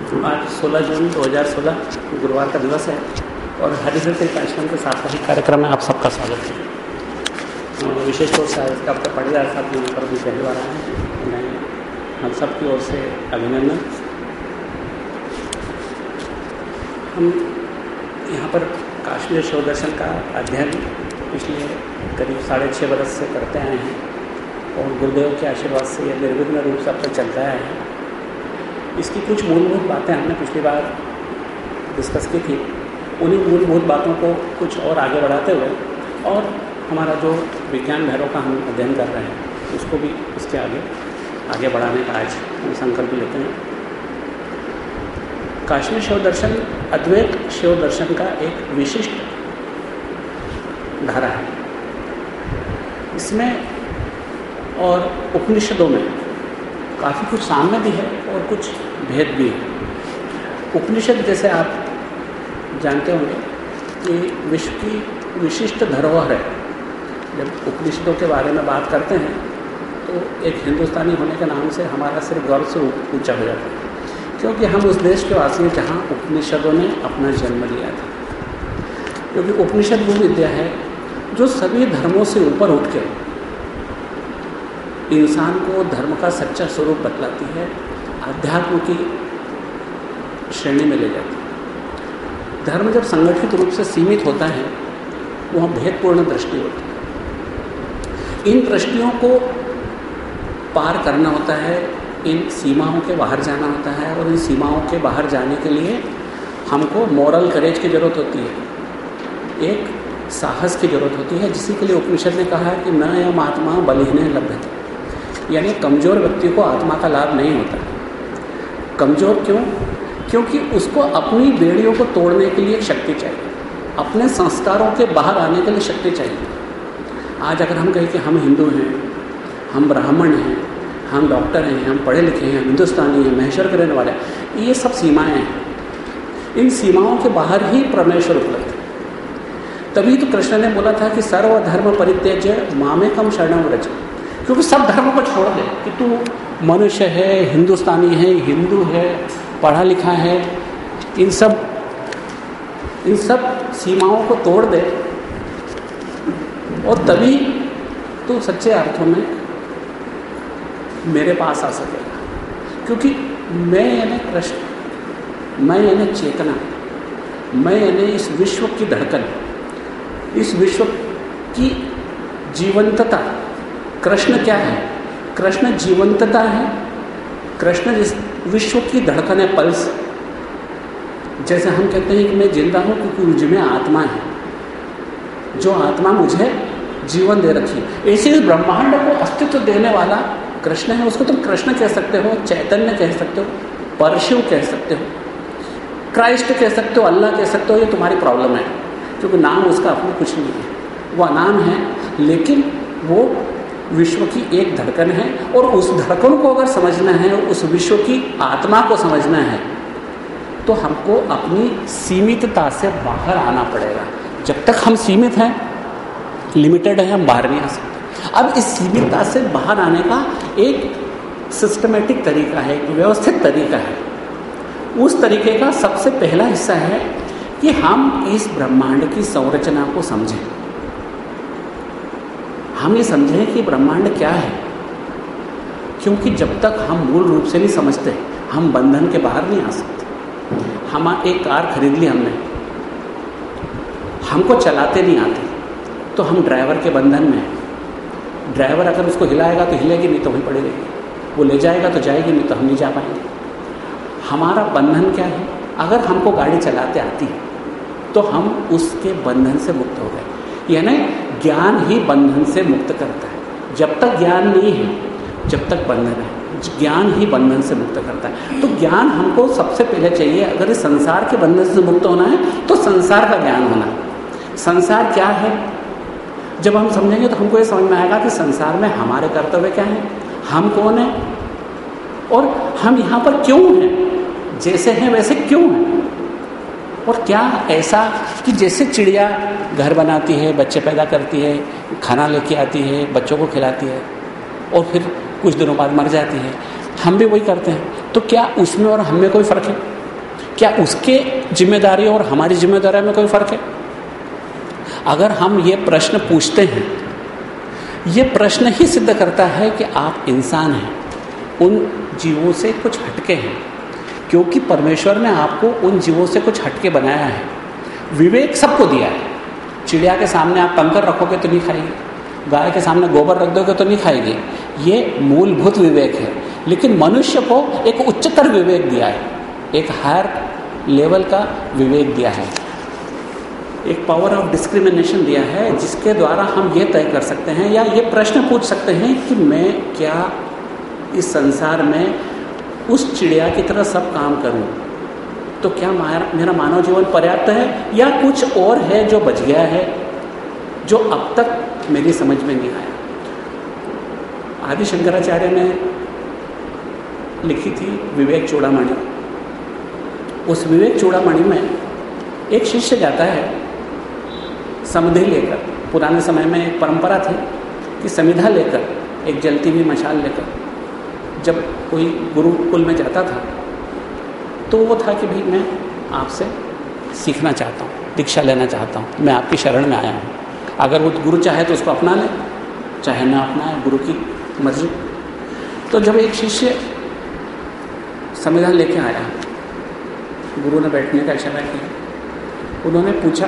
आज 16 जून 2016 गुरुवार का दिवस है और हरिहर तीर्थ आश्रम के साप्ताहिक कार्यक्रम में आप सबका स्वागत है। विशेष तौर से आज का आपका पढ़ेदार साहब यहाँ पर भी पहली बार आए हैं। मैं हम सब की ओर से अभिनंदन। हम यहाँ पर काश्मीर शिव दर्शन का अध्ययन पिछले करीब साढ़े छः बरस से करते आए हैं और गुरुदेव के आशीर्वाद से यह निर्विघ्न रूप से अब तक चलता है। इसकी कुछ मूलभूत बातें हमने पिछली बार डिस्कस की थी। उन्हीं मूलभूत बातों को कुछ और आगे बढ़ाते हुए और हमारा जो विज्ञान भैरव का हम अध्ययन कर रहे हैं, उसको भी उसके आगे आगे बढ़ाने का आज हम संकल्प लेते हैं। काश्मीर शिव दर्शन, अद्वैत शिव दर्शन का एक विशिष्ट धारा है। इसमें और उपनिषदों में काफ़ी कुछ सामने भी है। और कुछ भेद भी। है उपनिषद जैसे आप जानते होंगे कि विश्व की विशिष्ट धरोहर है। जब उपनिषदों के बारे में बात करते हैं तो एक हिंदुस्तानी होने के नाम से हमारा सिर्फ़ गर्व से ऊँचा हो जाता है। क्योंकि हम उस देश के वासी हैं जहाँ उपनिषदों ने अपना जन्म लिया था। क्योंकि उपनिषद वो विद्या है जो सभी धर्मों से ऊपर उठ के इंसान को धर्म का सच्चा स्वरूप बतलाती है। अध्यात्म की श्रेणी में ले जाती है। धर्म जब संगठित रूप से सीमित होता है, वह भेदपूर्ण दृष्टि होती है। इन दृष्टियों को पार करना होता है, इन सीमाओं के बाहर जाना होता है और इन सीमाओं के बाहर जाने के लिए हमको मॉरल करेज की ज़रूरत होती है। एक साहस की ज़रूरत होती है, जिसी के लिए उपनिषद ने कहा है कि न यम आत्मा बलिहीन लभ्य यानी कमज़ोर व्यक्ति को आत्मा का लाभ नहीं होता। कमज़ोर क्यों? क्योंकि उसको अपनी बेड़ियों को तोड़ने के लिए शक्ति चाहिए। अपने संस्कारों के बाहर आने के लिए शक्ति चाहिए। आज अगर हम कहें कि हम हिंदू हैं, हम ब्राह्मण हैं, हम डॉक्टर हैं, हम पढ़े लिखे हैं, हिंदुस्तानी हैं महेश्वर के रहने वाले हैं, ये सब सीमाएँ हैं। इन सीमाओं के बाहर ही परमेश्वर उपलब्ध है। तभी तो कृष्ण ने बोला था कि सर्वधर्म परित्यज्य मामे कम शरणम रच क्योंकि सब धर्मों को छोड़ दे कि तू मनुष्य है, हिंदुस्तानी है, हिंदू है, पढ़ा लिखा है, इन सब इन सब सीमाओं को तोड़ दे। और तभी तू सच्चे अर्थों में मेरे पास आ सकेगा क्योंकि मैं यानी कृष्ण, मैं यानी चेतना, मैं यानी इस विश्व की धड़कन, इस विश्व की जीवंतता कृष्ण क्या है? कृष्ण जीवंतता है। कृष्ण जिस विश्व की धड़कन है, पल्स। जैसे हम कहते हैं कि मैं ज़िंदा हूँ क्योंकि मुझमें आत्मा है। जो आत्मा मुझे जीवन दे रखी है। इस ब्रह्मांड को अस्तित्व देने वाला कृष्ण है। उसको तुम कृष्ण कह सकते हो, चैतन्य कह सकते हो परशिव कह सकते हो, क्राइस्ट कह सकते हो, अल्लाह कह सकते हो, ये तुम्हारी प्रॉब्लम है। क्योंकि नाम उसका अपना कुछ नहीं है। वह नाम है, लेकिन वो विश्व की एक धड़कन है और उस धड़कन को अगर समझना है, उस विश्व की आत्मा को समझना है तो हमको अपनी सीमितता से बाहर आना पड़ेगा। जब तक हम सीमित हैं लिमिटेड हैं, हम बाहर नहीं आ सकते। अब इस सीमितता से बाहर आने का एक सिस्टमेटिक तरीका है, एक व्यवस्थित तरीका है। उस तरीके का सबसे पहला हिस्सा है कि हम इस ब्रह्मांड की संरचना को समझें। हम ये समझें कि ब्रह्मांड क्या है। क्योंकि जब तक हम मूल रूप से नहीं समझते, हम बंधन के बाहर नहीं आ सकते। हम एक कार खरीद ली हमने। हमको चलाते नहीं आते तो हम ड्राइवर के बंधन में हैं। ड्राइवर अगर उसको हिलाएगा तो हिलेगी, नहीं तो वहीं पड़ी रहेगी। वो ले जाएगा तो जाएगी, नहीं तो हम नहीं जा पाएँगे। हमारा बंधन क्या है? अगर हमको गाड़ी चलाते आती है तो हम उसके बंधन से मुक्त हो गए। यानी ज्ञान ही बंधन से मुक्त करता है। जब तक ज्ञान नहीं है, जब तक बंधन है, ज्ञान ही बंधन से मुक्त करता है। तो ज्ञान हमको सबसे पहले चाहिए, अगर इस संसार के बंधन से मुक्त होना है तो संसार का ज्ञान होना। संसार क्या है? जब हम समझेंगे तो हमको ये समझ में आएगा कि संसार में हमारे कर्तव्य क्या हैं? हम कौन हैं? और हम यहाँ पर क्यों हैं? जैसे हैं वैसे क्यों हैं? और क्या ऐसा कि जैसे चिड़िया घर बनाती है, बच्चे पैदा करती है, खाना लेके आती है, बच्चों को खिलाती है, और फिर कुछ दिनों बाद मर जाती है, हम भी वही करते हैं। तो क्या उसमें और हम कोई फ़र्क है? क्या उसके ज़िम्मेदारी और हमारी ज़िम्मेदारी में कोई फ़र्क है? अगर हम ये प्रश्न पूछते हैं, ये प्रश्न ही सिद्ध करता है कि आप इंसान हैं, उन जीवों से कुछ हटके हैं। क्योंकि परमेश्वर ने आपको उन जीवों से कुछ हटके बनाया है। विवेक सबको दिया है। चिड़िया के सामने आप कंकर रखोगे तो नहीं खाएगी। गाय के सामने गोबर रख दोगे तो नहीं खाएगी। ये मूलभूत विवेक है। लेकिन मनुष्य को एक उच्चतर विवेक दिया है। एक हायर लेवल का विवेक दिया है। एक पावर ऑफ़ डिस्क्रिमिनेशन दिया है, जिसके द्वारा हम ये तय कर सकते हैं या ये प्रश्न पूछ सकते हैं कि मैं क्या इस संसार में उस चिड़िया की तरह सब काम करूँ। तो क्या मेरा मानव जीवन पर्याप्त है? या कुछ और है जो बच गया है, जो अब तक मेरी समझ में नहीं आया? आदि शंकराचार्य ने लिखी थी विवेक चूड़ामणि। उस विवेक चूड़ामणि में एक शिष्य जाता है समधि लेकर। पुराने समय में एक परंपरा थी कि समिधा लेकर, एक जलती हुई मशाल लेकर। जब कोई गुरुकुल में जाता था तो वो था कि भाई मैं आपसे सीखना चाहता हूँ, दीक्षा लेना चाहता हूँ, मैं आपकी शरण में आया हूँ। अगर वो गुरु चाहे तो उसको अपना ले, चाहे ना अपनाए, गुरु की मर्ज़ी। तो जब एक शिष्य संविधान लेके आया, गुरु ने बैठने का इशारा किया। उन्होंने पूछा,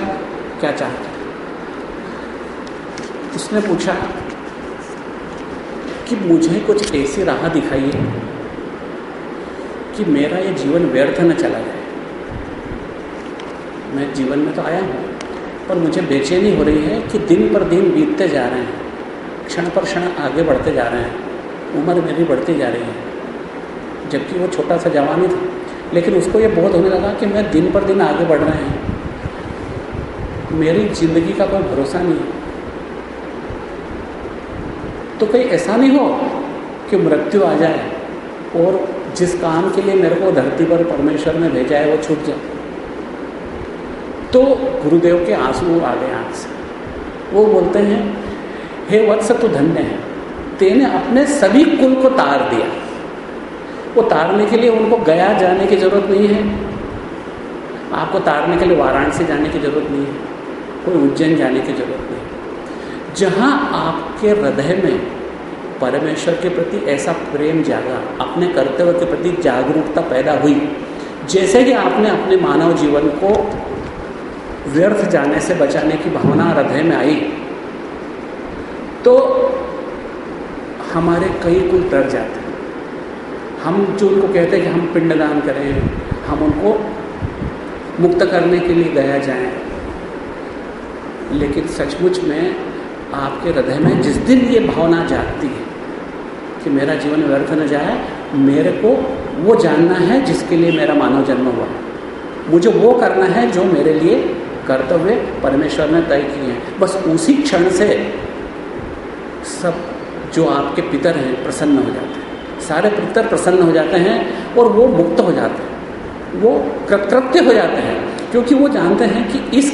क्या चाहते? उसने पूछा कि मुझे कुछ ऐसी राह दिखाइए कि मेरा ये जीवन व्यर्थ न चला जाए। मैं जीवन में तो आया हूँ, पर मुझे बेचैनी हो रही है कि दिन पर दिन बीतते जा रहे हैं, क्षण पर क्षण आगे बढ़ते जा रहे हैं, उम्र मेरी बढ़ती जा रही है। जबकि वो छोटा सा जवानी था, लेकिन उसको ये बहुत होने लगा कि मैं दिन पर दिन आगे बढ़ रहे हैं। मेरी ज़िंदगी का कोई भरोसा नहीं है। तो कहीं ऐसा नहीं हो कि मृत्यु आ जाए और जिस काम के लिए मेरे को धरती पर परमेश्वर ने भेजा है, वो छूट जाए। तो गुरुदेव के आँसू आ गए आँख से। वो बोलते हैं, हे वत्स, तू धन्य है। तेने अपने सभी कुल को तार दिया। वो तारने के लिए उनको गया जाने की ज़रूरत नहीं है। आपको तारने के लिए वाराणसी जाने की ज़रूरत नहीं है। कोई उज्जैन जाने की ज़रूरत नहीं जहाँ आपके हृदय में परमेश्वर के प्रति ऐसा प्रेम जागा, अपने कर्तव्य के प्रति जागरूकता पैदा हुई, जैसे कि आपने अपने मानव जीवन को व्यर्थ जाने से बचाने की भावना हृदय में आई तो हमारे कई कुल डर जाते हैं। हम जो उनको कहते हैं कि हम पिंडदान करें, हम उनको मुक्त करने के लिए गया जाएँ, लेकिन सचमुच में आपके हृदय में जिस दिन ये भावना जागती है कि मेरा जीवन व्यर्थ न जाए, मेरे को वो जानना है जिसके लिए मेरा मानव जन्म हुआ। मुझे वो करना है जो मेरे लिए कर्तव्य परमेश्वर ने तय किए हैं। बस उसी क्षण से सब जो आपके पितर हैं प्रसन्न हो जाते हैं। सारे पितर प्रसन्न हो जाते हैं और वो मुक्त हो जाते हैं। वो कृतकृत्य हो जाते हैं, क्योंकि वो जानते हैं कि इस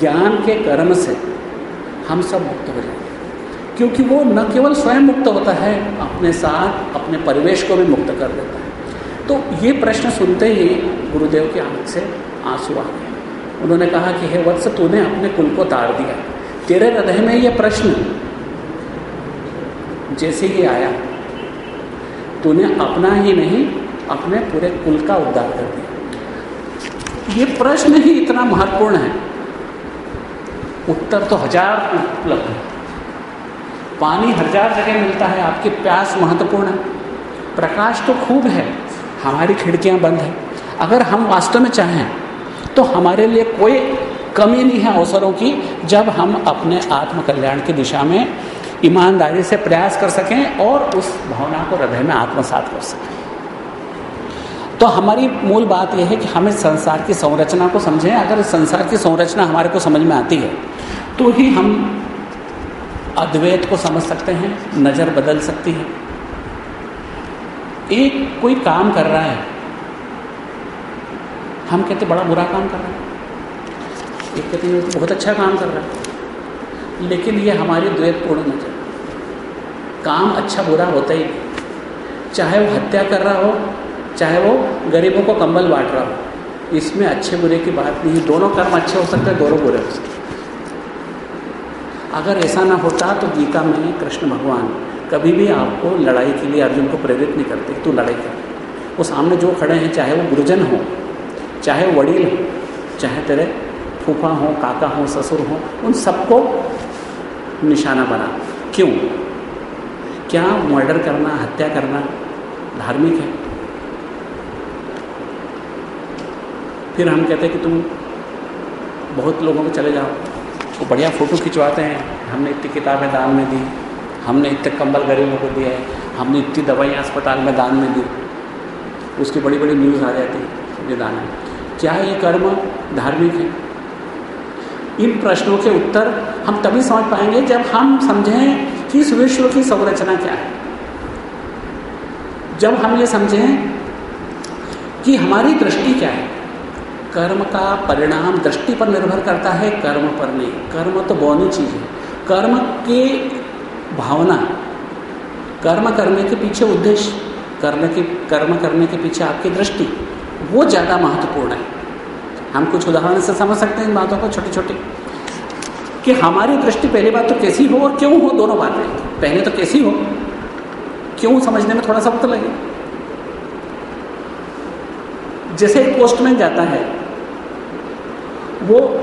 ज्ञान के कर्म से हम सब मुक्त हो जाएँगे। क्योंकि वो न केवल स्वयं मुक्त होता है, अपने साथ, अपने परिवेश को भी मुक्त कर देता है। तो ये प्रश्न सुनते ही गुरुदेव की आँख से आँसू आ गए। उन्होंने कहा कि, हे वत्स, तूने अपने कुल को तार दिया। तेरे हृदय में ये प्रश्न, जैसे ही आया, तूने अपना ही नहीं, अपने पूरे कुल का उद्धार कर दिया। ये प्रश्न ही इतना महत्वपूर्ण है। उत्तर तो हज़ार उपलब्ध है। पानी हज़ार जगह मिलता है, आपकी प्यास महत्वपूर्ण है। प्रकाश तो खूब है, हमारी खिड़कियाँ बंद हैं। अगर हम वास्तव में चाहें तो हमारे लिए कोई कमी नहीं है अवसरों की, जब हम अपने आत्म कल्याण की दिशा में ईमानदारी से प्रयास कर सकें और उस भावना को हृदय में आत्मसात कर सकें। तो हमारी मूल बात यह है कि हमें संसार की संरचना को समझें। अगर संसार की संरचना हमारे को समझ में आती है तो ही हम अद्वैत को समझ सकते हैं, नज़र बदल सकती है। एक कोई काम कर रहा है, हम कहते बड़ा बुरा काम कर रहा है। एक कहते हैं, बहुत अच्छा काम कर रहा है। लेकिन ये हमारी द्वैतपूर्ण नज़र काम अच्छा बुरा होता ही चाहे वो हत्या कर रहा हो चाहे वो गरीबों को कंबल बांट रहा हो। इसमें अच्छे बुरे की बात नहीं है। दोनों कर्म अच्छे हो सकते हैं, दोनों बुरे हो सकते अगर ऐसा ना होता तो गीता में कृष्ण भगवान कभी भी आपको लड़ाई के लिए अर्जुन को प्रेरित नहीं करते। तू लड़ाई कर। वो सामने जो खड़े हैं, चाहे वो गुरुजन हो, चाहे वड़ील हो, चाहे तेरे फूफा हो, काका हो, ससुर हो, उन सबको निशाना बना। क्यों? क्या मर्डर करना, हत्या करना धार्मिक है? फिर हम कहते हैं कि तुम बहुत लोगों को चले जाओ। वो बढ़िया फ़ोटो खिंचवाते हैं। हमने इतनी किताबें दान में दी। हमने इतने कंबल गरीबों को दिए। हमने इतनी दवाइयाँ अस्पताल में दान में दी। उसकी बड़ी बड़ी न्यूज़ आ जाती है ये दान है क्या ये कर्म धार्मिक है? इन प्रश्नों के उत्तर हम तभी समझ पाएँगे जब हम समझें कि इस विश्व की संरचना क्या है। जब हम ये समझें कि हमारी दृष्टि क्या है कर्म का परिणाम दृष्टि पर निर्भर करता है, कर्म पर नहीं। कर्म तो बौनी चीज़ है। कर्म के भावना, कर्म करने के पीछे उद्देश्य, करने के, कर्म करने के पीछे आपकी दृष्टि, वो ज़्यादा महत्वपूर्ण है। हम कुछ उदाहरण से समझ सकते हैं इन बातों को छोटी छोटी कि हमारी दृष्टि पहली बात तो कैसी हो और क्यों हो दोनों बातें। पहले तो कैसी हो, क्यों समझने में थोड़ा सा वक्त लगे। जैसे एक पोस्टमैन जाता है वो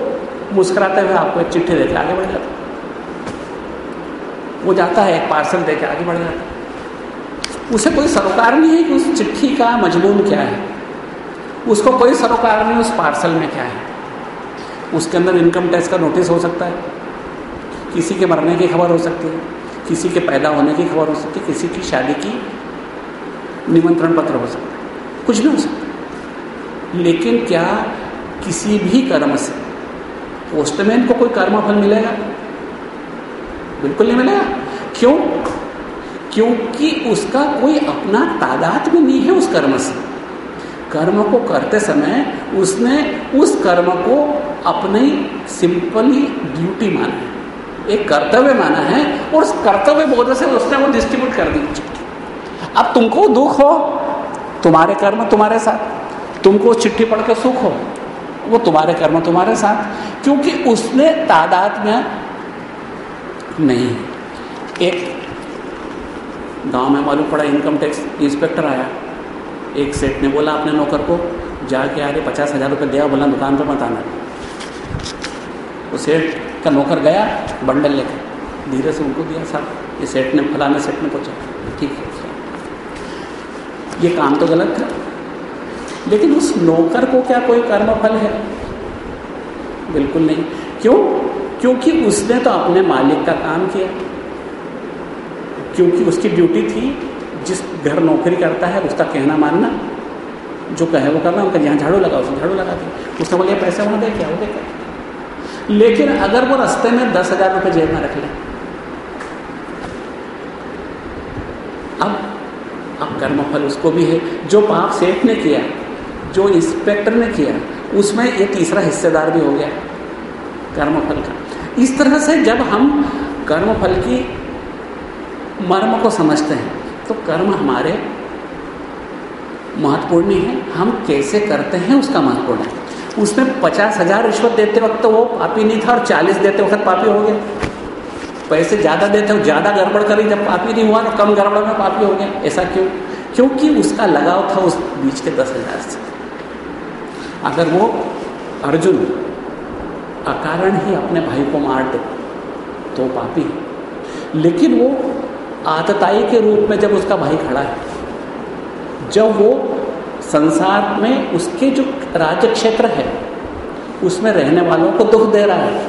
मुस्कुराते हुए आपको एक चिट्ठी देकर आगे बढ़ जाता। वो जाता है एक पार्सल देकर आगे बढ़ जाता। उसे कोई सरोकार नहीं है कि उस चिट्ठी का मजमून क्या है। उसको कोई सरोकार नहीं, उस पार्सल में क्या है। उसके अंदर इनकम टैक्स का नोटिस हो सकता है। किसी के मरने की खबर हो सकती है। किसी के पैदा होने की खबर हो सकती है। किसी की शादी की निमंत्रण पत्र हो सकता है। कुछ भी हो सकता है। लेकिन क्या किसी भी कर्म से। पोस्टमैन को कोई कर्म फल मिलेगा? बिल्कुल नहीं मिलेगा। क्यों? क्योंकि उसका कोई अपना तादाद में नहीं है उस कर्म से। कर्म को करते समय उसने उस कर्म को अपनी सिंपली ड्यूटी माना है। एक कर्तव्य माना है और उस कर्तव्य बोध से उसने वो डिस्ट्रीब्यूट कर दी अब तुमको दुख हो, तुम्हारे कर्म तुम्हारे साथ। तुमको चिट्ठी पढ़ के सुख हो। वो तुम्हारे कर्म तुम्हारे साथ, क्योंकि उसने तादाद में नहीं। एक गाँव में मालूम पड़ा इनकम टैक्स इंस्पेक्टर आया। एक सेठ ने बोला अपने नौकर को जाके आ आगे पचास हज़ार रुपये दिया, बोला, दुकान पर मत आना। वो सेठ का नौकर गया बंडल लेकर धीरे से उनको दिया साहब ये सेठ ने, फलाने सेठ ने पूछा, ठीक है, ये काम तो गलत था। लेकिन उस नौकर को क्या कोई कर्म फल है? बिल्कुल नहीं। क्यों? क्योंकि उसने तो अपने मालिक का काम किया। क्योंकि उसकी ड्यूटी थी, जिस घर नौकरी करता है, उसका कहना मानना। जो कहे वो करना उनका जहाँ झाड़ू लगा उसने झाड़ू लगा दी उसने बोले पैसे वहाँ दे क्या वो दे लेकिन अगर वो रास्ते में दस हज़ार रुपये जेब में रख ले, अब अब कर्मफल उसको भी है। जो पाप सेठ ने किया जो इंस्पेक्टर ने किया, उसमें ये तीसरा हिस्सेदार भी हो गया, कर्मफल का। इस तरह से जब हम कर्मफल की मर्म को समझते हैं तो कर्म हमारे महत्वपूर्ण है। हम कैसे करते हैं उसका महत्वपूर्ण है। उसमें पचास हज़ार रिश्वत देते वक्त तो वो पापी नहीं था और चालीस देते वक्त पापी हो गया। पैसे ज़्यादा देते हो ज़्यादा गड़बड़ करी जब पापी नहीं हुआ तो कम गड़बड़ में पापी हो गया। ऐसा क्यों? क्योंकि उसका लगाव था उस बीच के दस हज़ार से। अगर वो अर्जुन अकारण ही अपने भाई को मार दे तो पापी है। लेकिन वो आतताई के रूप में जब उसका भाई खड़ा है, जब वो संसार में उसके जो राज्य क्षेत्र है, उसमें रहने वालों को दुख दे रहा है,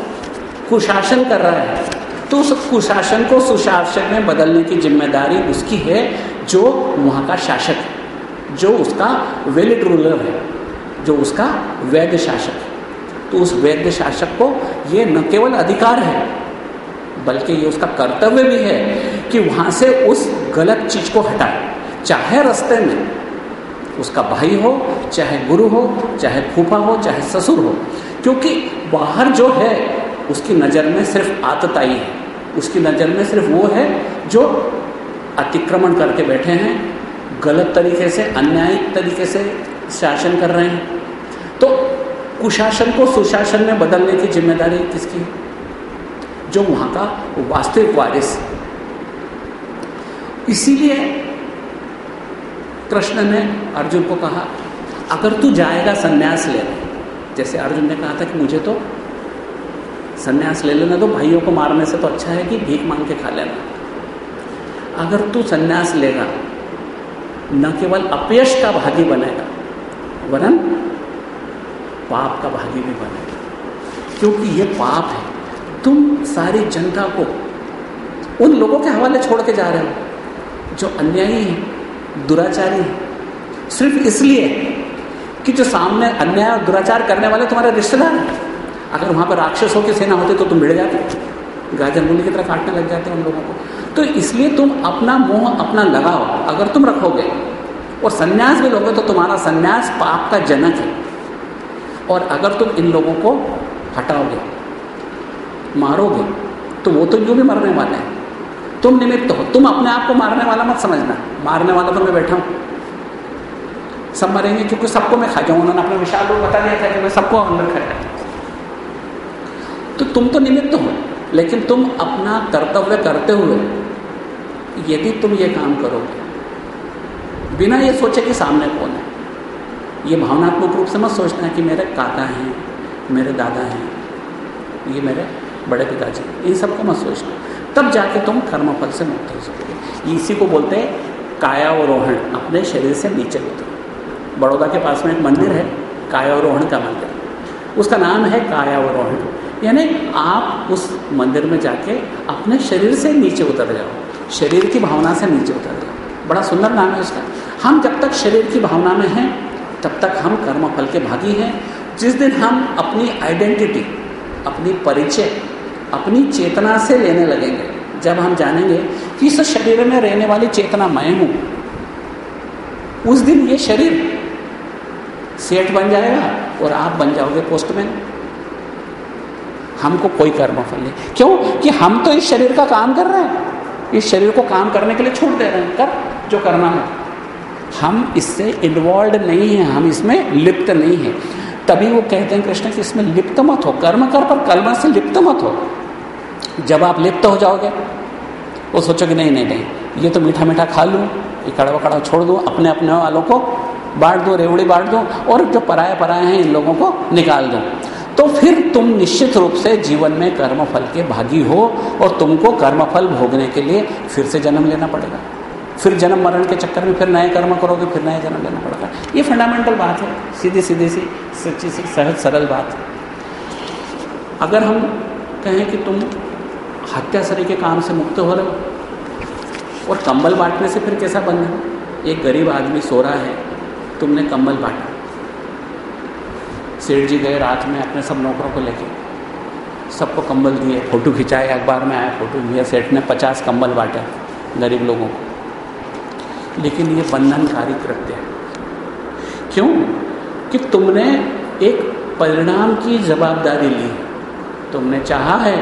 कुशासन कर रहा है तो उस कुशासन को सुशासन में बदलने की ज़िम्मेदारी उसकी है, जो वहाँ का शासक है, जो उसका वेलिड रूलर है। जो उसका वैद्य शासक है। तो उस वैद्य शासक को ये न केवल अधिकार है, बल्कि ये उसका कर्तव्य भी है कि वहाँ से उस गलत चीज़ को हटाए। चाहे रास्ते में उसका भाई हो, चाहे गुरु हो, चाहे फूफा हो, चाहे ससुर हो, क्योंकि बाहर जो है, उसकी नज़र में सिर्फ़ आतताई है। उसकी नज़र में सिर्फ़ वो है जो अतिक्रमण करके बैठे हैं, गलत तरीके से, अन्यायिक तरीके से शासन कर रहे हैं। तो कुशासन को सुशासन में बदलने की ज़िम्मेदारी किसकी? जो वहाँ का वास्तविक वारिस। इसीलिए कृष्ण ने अर्जुन को कहा, अगर तू जाएगा संन्यास लेने, जैसे अर्जुन ने कहा था कि मुझे तो संन्यास ले लेना तो भाइयों को मारने से तो अच्छा है कि भीख मांग के खा लेना। अगर तू संन्यास लेगा, न केवल अपयश का भागी बनेगा वरन पाप का भागी भी बनेगा क्योंकि ये पाप है। तुम सारी जनता को उन लोगों के हवाले छोड़ के जा रहे हो, जो अन्यायी है, दुराचारी है। सिर्फ़ इसलिए कि जो सामने अन्याय और दुराचार करने वाले तुम्हारे रिश्तेदार हैं। अगर वहाँ पर राक्षसों की सेना होती तो तुम भिड़ जाते। गाजर मूली की तरह काटने लग जाते उन लोगों को। तो इसलिए तुम अपना मोह, अपना लगाओ अगर तुम रखोगे और संन्यास भी लोगे तो तुम्हारा सन्यास पाप का जनक है। और अगर तुम इन लोगों को हटाओगे, मारोगे तो वो तो यूँ भी मरने वाले हैं। तुम निमित्त हो, तुम अपने आप को मारने वाला मत समझना। मारने वाला तो मैं बैठा हूँ। सब मरेंगे क्योंकि सबको मैं खा जाऊँ उन्होंने अपने विशाल रूप बता दिया था कि मैं सबको अंदर खा जाऊँ तो तुम तो निमित्त हो, लेकिन तुम अपना कर्तव्य करते हुए यदि तुम ये काम करोगे बिना ये सोचे कि सामने कौन है। ये भावनात्मक रूप से मत सोचना है कि मेरे काका हैं, मेरे दादा हैं, ये मेरे बड़े पिताजी इन सबको मत सोचना। तब जाके तुम कर्मफल से मुक्त हो सकोगे। इसी को बोलते हैं कायावरोहण अपने शरीर से नीचे उतरो बड़ौदा के पास में एक मंदिर है कायावरोहण का मंदिर। उसका नाम है कायावरोहण यानी आप उस मंदिर में जाके अपने शरीर से नीचे उतर जाओ। शरीर की भावना से नीचे उतर जाओ। बड़ा सुंदर नाम है उसका। हम जब तक शरीर की भावना में हैं, तब तक हम कर्मफल के भागी हैं। जिस दिन हम अपनी आइडेंटिटी अपनी परिचय, अपनी चेतना से लेने लगेंगे, जब हम जानेंगे कि इस शरीर में रहने वाली चेतना मैं हूँ, उस दिन ये शरीर सेठ बन जाएगा और आप बन जाओगे पोस्टमैन हमको कोई कर्मफल नहीं। क्यों? कि हम तो इस शरीर का काम कर रहे हैं। इस शरीर को काम करने के लिए छूट दे रहे हैं। कर। जो करना है। हम इससे इन्वॉल्व नहीं हैं, हम इसमें लिप्त नहीं हैं। तभी वो कहते हैं कृष्ण कि इसमें लिप्त मत हो, कर्म कर पर कर्म से लिप्त मत हो। जब आप लिप्त हो जाओगे, वो सोचोगे नहीं नहीं नहीं, ये तो मीठा मीठा खा लूँ, ये कड़वा कड़वा छोड़ दूँ अपने अपने वालों को बांट दो, रेवड़ी बांट दो, और जो पराए पराए हैं इन लोगों को निकाल दो। तो फिर तुम निश्चित रूप से जीवन में कर्मफल के भागी हो, और तुमको कर्मफल भोगने के लिए फिर से जन्म लेना पड़ेगा। फिर जन्म मरण के चक्कर में फिर नए कर्म करोगे, फिर नया जन्म लेना पड़ेगा ये फंडामेंटल बात है। सीधी सीधी सी, सच्ची सी, सहज, सरल बात है। अगर हम कहें कि तुम हत्यासरी के काम से मुक्त हो रहे हो और कंबल बांटने से फिर कैसा बन रहा एक गरीब आदमी सो रहा है, तुमने कंबल बांटा। सेठ जी गए रात में अपने सब नौकरों को लेके। सबको कंबल दिए, फ़ोटो खिंचाए, अखबार में आया, फ़ोटो दिया। सेठ ने पचास कंबल बांटे गरीब लोगों को। लेकिन ये बंधनकारी कृत्य है। क्यों? कि तुमने एक परिणाम की जवाबदारी ली। तुमने चाहा है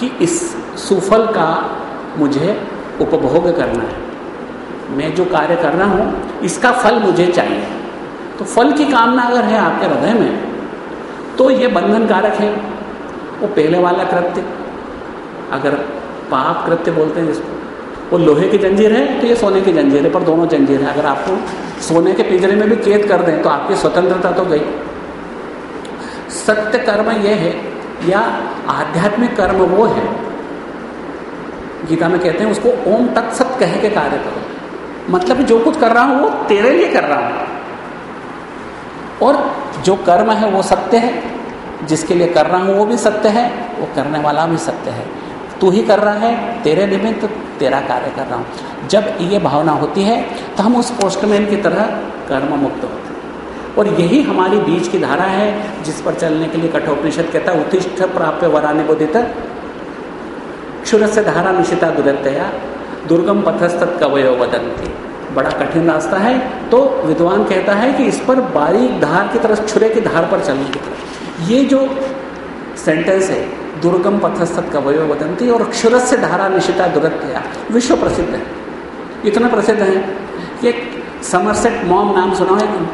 कि इस सुफल का मुझे उपभोग करना है। मैं जो कार्य कर रहा हूँ, इसका फल मुझे चाहिए। तो फल की कामना अगर है आपके हृदय में तो ये बंधन कारक है। वो पहले वाला कृत्य, अगर पाप कृत्य बोलते हैं जिसको वो लोहे की जंजीर है तो ये सोने की जंजीर है, पर दोनों जंजीर है। अगर आपको सोने के पिंजरे में भी कैद कर दें तो आपकी स्वतंत्रता तो गई। सत्य कर्म यह है, या आध्यात्मिक कर्म वो है, गीता में कहते हैं, उसको ओम तत्सत कह के कार्य करो। मतलब जो कुछ कर रहा हूँ, वो तेरे लिए कर रहा हूँ। और जो कर्म है, वो सत्य है। जिसके लिए कर रहा हूँ, वो भी सत्य है, वो करने वाला भी सत्य है। तू ही कर रहा है, तेरे निमित्त तेरा कार्य कर रहा हूँ। जब ये भावना होती है तो हम उस पोस्टमैन की तरह कर्म मुक्त होते हैं। और यही हमारी बीच की धारा है, जिस पर चलने के लिए कठोपनिषद कहता है उत्तिष्ठ प्राप्य वराने बोधित क्षुर से धारा निशिता दुरतया दुर्गम पथस्तत् कवयो वदंती बड़ा कठिन रास्ता है। तो विद्वान कहता है कि इस पर बारीक धार की तरह छुरे की धार पर चलने की तरह। ये जो सेंटेंस है दुर्गम पथस्तत् कवयो वदंती और क्षुरस से धारा निशिता दुरतया विश्व प्रसिद्ध है। इतना प्रसिद्ध है। कि एक समरसेट मॉम नाम सुना है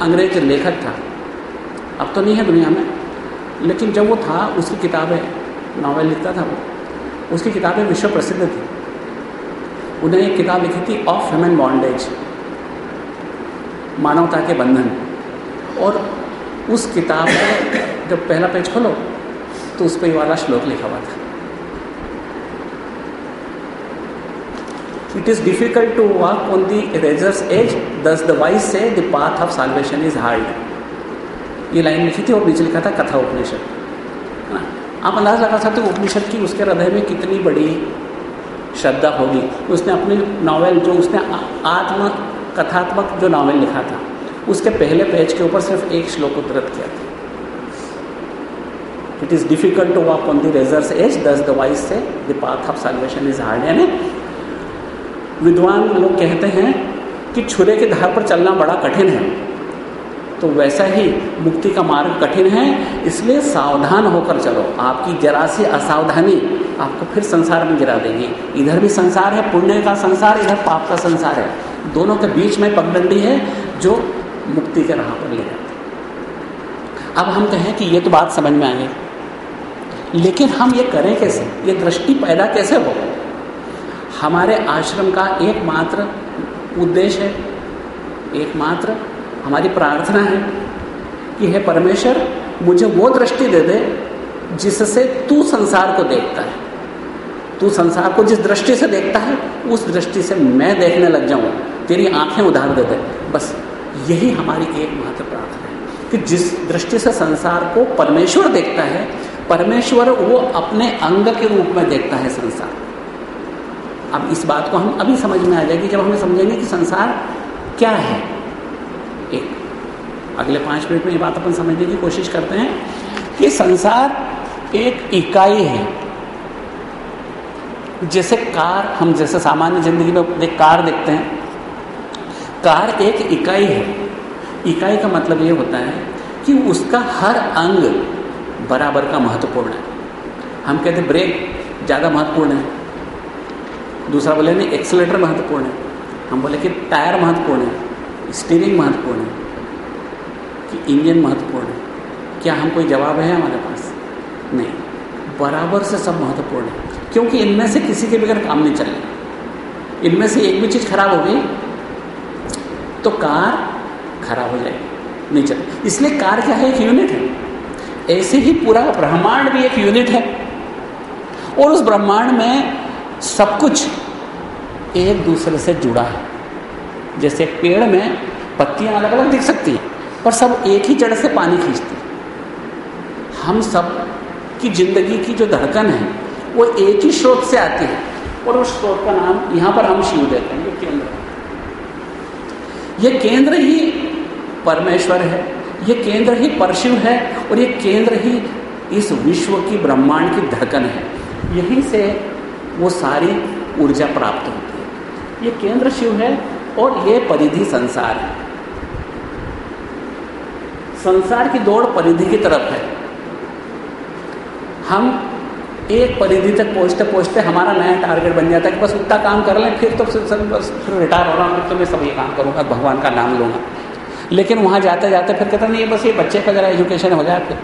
अंग्रेज़ लेखक था। अब तो नहीं है दुनिया में, लेकिन जब वो था, उसकी किताबें नावल लिखता था वो। उसकी किताबें विश्व प्रसिद्ध थी। उन्होंने एक किताब लिखी थी ऑफ़ ह्यूमन बॉन्डेज मानवता के बंधन। और उस किताब में जब पहला पेज खोलो तो उस पर ये वाला श्लोक लिखा हुआ था। It is difficult to walk on the razor's edge thus the wise say the path of salvation is hard ये लाइन लिखी थी और नीचे लिखा था, कथा उपनिषद। आप अंदाज लगा सकते हो उपनिषद की उसके हृदय में कितनी बड़ी श्रद्धा होगी। उसने अपनी नावल जो उसने आत्म कथात्मक जो नावल लिखा था, उसके पहले पेज के ऊपर सिर्फ़ एक श्लोक उद्धृत किया था। It is difficult to walk on the razor's edge thus wise say the path of salvation is hard यानी विद्वान लोग कहते हैं कि छुरे के धार पर चलना बड़ा कठिन है। तो वैसा ही मुक्ति का मार्ग कठिन है, इसलिए सावधान होकर चलो। आपकी जरा सी असावधानी आपको फिर संसार में गिरा देगी। इधर भी संसार है, पुण्य का संसार, इधर पाप का संसार है। दोनों के बीच में पगडंडी है जो मुक्ति के राह पर ले जाती अब हम कहें कि ये तो बात समझ में आ गई। लेकिन हम ये करें कैसे? ये दृष्टि पैदा कैसे हो? हमारे आश्रम का एकमात्र उद्देश्य है, एकमात्र हमारी प्रार्थना है कि हे परमेश्वर, मुझे वो दृष्टि दे दे जिससे तू संसार को देखता है। तू संसार को जिस दृष्टि से देखता है, उस दृष्टि से मैं देखने लग जाऊँ। तेरी आँखें उधार दे दे। बस यही हमारी एकमात्र प्रार्थना है कि जिस दृष्टि से संसार को परमेश्वर देखता है परमेश्वर वो अपने अंग के रूप में देखता है संसार। अब इस बात को हम अभी समझ में आ जाएगी जब हमें समझेंगे कि संसार क्या है। एक, अगले पाँच मिनट में ये बात अपन समझने की कोशिश करते हैं कि संसार एक इकाई है। जैसे कार, हम जैसे सामान्य ज़िंदगी में देख कार देखते हैं। कार एक इकाई है। इकाई का मतलब ये होता है कि उसका हर अंग बराबर का महत्वपूर्ण है। हम कहते ब्रेक ज़्यादा महत्वपूर्ण है। दूसरा बोले, नहीं एक्सलेटर महत्वपूर्ण है। हम बोले कि टायर महत्वपूर्ण है स्टीयरिंग महत्वपूर्ण है, कि इंजन महत्वपूर्ण है। क्या हम कोई जवाब है हमारे पास? नहीं। बराबर से सब महत्वपूर्ण है, क्योंकि इनमें से किसी के बगैर काम नहीं चले इनमें से एक भी चीज़ खराब हो गई तो कार खराब हो जाएगी, नहीं चले इसलिए कार क्या है? एक यूनिट है। ऐसे ही पूरा ब्रह्मांड भी एक यूनिट है। और उस ब्रह्मांड में सब कुछ एक दूसरे से जुड़ा है। जैसे पेड़ में पत्तियाँ अलग अलग दिख सकती हैं, पर सब एक ही जड़ से पानी खींचती हम सब की ज़िंदगी की जो धड़कन है, वो एक ही स्रोत से आती है। और उस स्रोत का नाम यहाँ पर हम शिव देते हैं, ये केंद्र। ये केंद्र ही परमेश्वर है। ये केंद्र ही परशिव है और ये केंद्र ही इस विश्व की ब्रह्मांड की धड़कन है। यहीं से वो सारी ऊर्जा प्राप्त होती है। ये केंद्र शिव है और ये परिधि संसार है। संसार की दौड़ परिधि की तरफ़ है। हम एक परिधि तक पहुँचते पहुँचते हमारा नया टारगेट बन जाता है कि बस उतना काम कर लें, फिर तो फिर बस फिर रिटायर हो रहा हूँ तो मैं सब ये काम करूँगा, भगवान का नाम लूँगा। लेकिन वहाँ जाते जाते फिर कहते, नहीं, बस ये बच्चे का ज़रा एजुकेशन हो जाए फिर।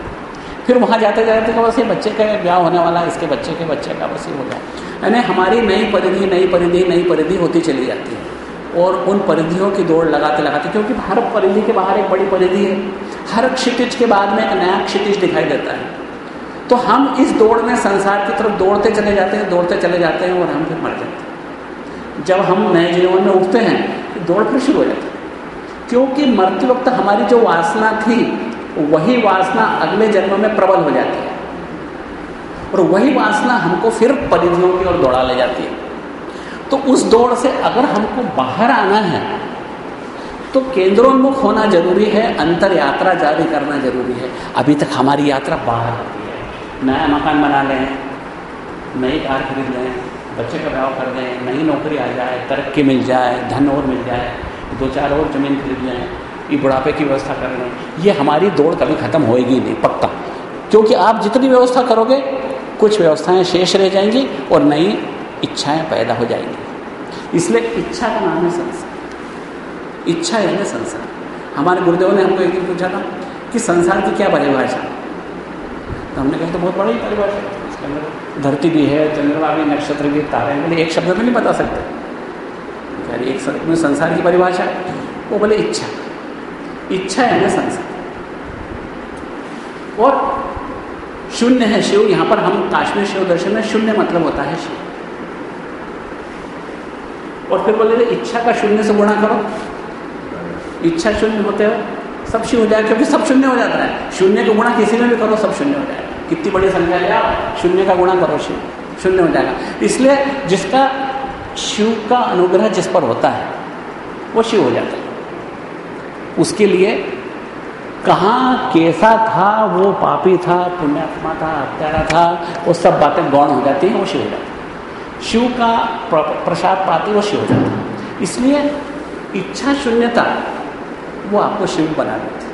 फिर वहाँ जाते जाते बस ये बच्चे का ब्याह होने वाला इसके बच्चे के बच्चे का बस ये हो जाए यानी हमारी नई परिधि नई परिधि नई परिधि होती चली जाती है। और उन परिधियों की दौड़ लगाते लगाते, क्योंकि हर परिधि के बाहर एक बड़ी परिधि है, हर क्षितिज के बाद में एक नया क्षितिज दिखाई देता है। तो हम इस दौड़ में संसार की तरफ़ दौड़ते चले जाते हैं, दौड़ते चले जाते हैं और हम फिर मर जाते हैं। जब हम नए जीवन में उठते हैं, दौड़ फिर शुरू हो जाती है। क्योंकि मरते वक्त हमारी जो वासना थी, वही वासना अगले जन्म में प्रबल हो जाती है। और वही वासना हमको फिर परिधियों की ओर दौड़ा ले जाती है। तो उस दौड़ से अगर हमको बाहर आना है तो केंद्रोन्मुख होना ज़रूरी है, अंतर यात्रा जारी करना ज़रूरी है। अभी तक हमारी यात्रा बाहर होती है। नया मकान बना लें, नई कार खरीद लें, बच्चे का ब्याह कर दें, नई नौकरी आ जाए, तरक्की मिल जाए, धन और मिल जाए दो चार और ज़मीन खरीद लें, ये बुढ़ापे की व्यवस्था कर रहे हैं ये हमारी दौड़ कभी ख़त्म होएगी नहीं, पक्का। क्योंकि आप जितनी व्यवस्था करोगे, कुछ व्यवस्थाएँ शेष रह जाएँगी और नई इच्छाएँ पैदा हो जाएँगी। इसलिए इच्छा का नाम है संसार। इच्छा है संसार। हमारे गुरुदेव ने हमको एक दिन पूछा था कि संसार की क्या परिभाषा? तो हमने कहा तो बहुत बड़ी परिभाषा है। धरती भी है, चंद्रमा भी, नक्षत्र भी, तारे हैं एक शब्द में नहीं बता सकते। कह एक संसार की परिभाषा, वो बोले इच्छा। इच्छा है ना संसार। और शून्य है शिव, यहाँ पर हम काश्मीर शिव दर्शन में शून्य मतलब होता है शिव। और फिर बोले इच्छा का शून्य से गुणा करो। इच्छा शून्य होते हो सब शिव हो जाए, क्योंकि सब शून्य हो जाता है। शून्य का गुणा किसी में भी करो, सब शून्य हो जाएगा। कितनी बड़ी संख्या है आप शून्य का गुणा करो शिव। शून्य हो जाएगा। इसलिए जिसका शिव का अनुग्रह जिस पर होता है, वो शिव हो जाता है। उसके लिए कहाँ कैसा था, वो पापी था, पुण्यात्मा था हत्यारा था, वो सब बातें गौण हो जाती हैं, वो शिव हो जाती है। शिव का प्रसाद पाती, वो शिव हो जाता है। इसलिए इच्छा शून्यता, वो आपको शिव बना देती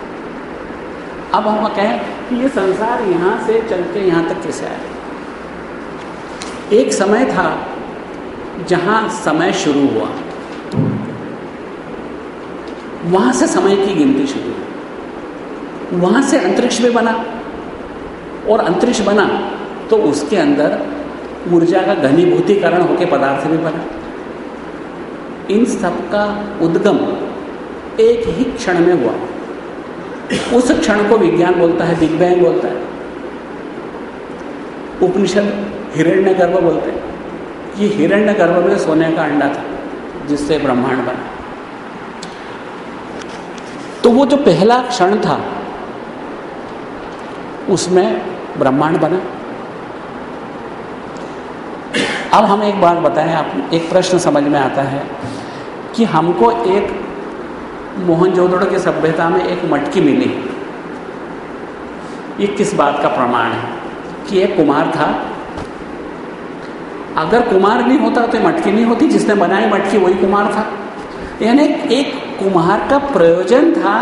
अब हम कहें कि ये संसार यहाँ से चल के यहाँ तक कैसे आया? एक समय था जहाँ समय शुरू हुआ, वहाँ से समय की गिनती शुरू हुई। वहाँ से अंतरिक्ष भी बना, और अंतरिक्ष बना तो उसके अंदर ऊर्जा का घनीभूतिकरण होकर पदार्थ भी बना। इन सब का उद्गम एक ही क्षण में हुआ। उस क्षण को विज्ञान बोलता है, बिग बैंग बोलता है। उपनिषद हिरण्य गर्भ बोलते हैं। ये हिरण्य गर्भ में सोने का अंडा था, जिससे ब्रह्मांड बना। तो वो जो पहला क्षण था, उसमें ब्रह्मांड बना। अब हम एक बात बताएँ, आप, एक प्रश्न समझ में आता है कि हमको एक मोहनजोदड़ो की सभ्यता में एक मटकी मिली। ये किस बात का प्रमाण है? कि एक कुमार था अगर कुमार नहीं होता तो मटकी नहीं होती, जिसने बनाई मटकी वही कुमार था। यानी एक कुम्हार का प्रयोजन था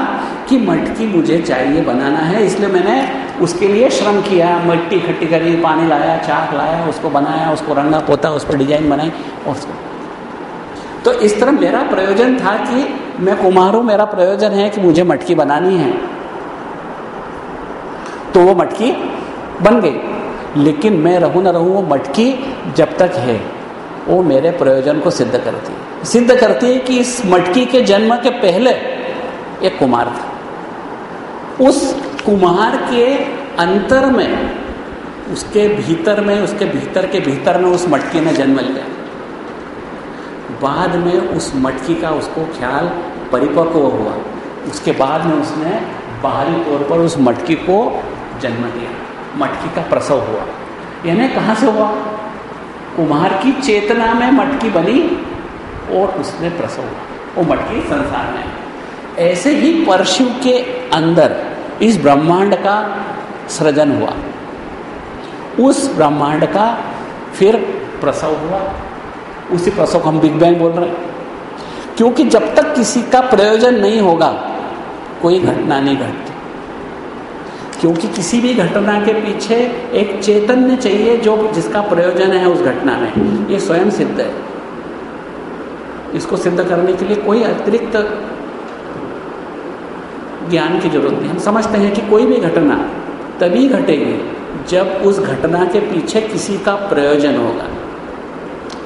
कि मटकी मुझे चाहिए बनाना है, इसलिए मैंने उसके लिए श्रम किया। मिट्टी इकट्ठी करी, पानी लाया, चाक लाया, उसको बनाया, उसको रंगा पोता उस पर डिज़ाइन बनाई, और उसको। तो इस तरह मेरा प्रयोजन था कि मैं कुम्हार हूँ मेरा प्रयोजन है कि मुझे मटकी बनानी है। तो वो मटकी बन गई। लेकिन मैं रहूँ ना रहूँ वो मटकी जब तक है। वो मेरे प्रयोजन को सिद्ध करती है। सिद्ध करती है कि इस मटकी के जन्म के पहले एक कुमार था। उस कुमार के अंतर में, उसके भीतर में, उसके भीतर के भीतर में उस मटकी ने जन्म लिया। बाद में उस मटकी का उसको ख्याल परिपक्व हुआ। उसके बाद में उसने बाहरी तौर पर उस मटकी को जन्म दिया। मटकी का प्रसव हुआ। यानी कहाँ से हुआ? कुमार की चेतना में मटकी बनी और उसमें प्रसव हुआ। वो मटकी संसार में ऐसे ही परशु के अंदर इस ब्रह्मांड का सृजन हुआ। उस ब्रह्मांड का फिर प्रसव हुआ। उसी प्रसव को हम बिग बैंग बोल रहे हैं। क्योंकि जब तक किसी का प्रयोजन नहीं होगा, कोई घटना नहीं घटती। क्योंकि किसी भी घटना के पीछे एक चैतन्य चाहिए जो जिसका प्रयोजन है उस घटना में। ये स्वयं सिद्ध है। इसको सिद्ध करने के लिए कोई अतिरिक्त ज्ञान की ज़रूरत नहीं। हम समझते हैं कि कोई भी घटना तभी घटेगी जब उस घटना के पीछे किसी का प्रयोजन होगा।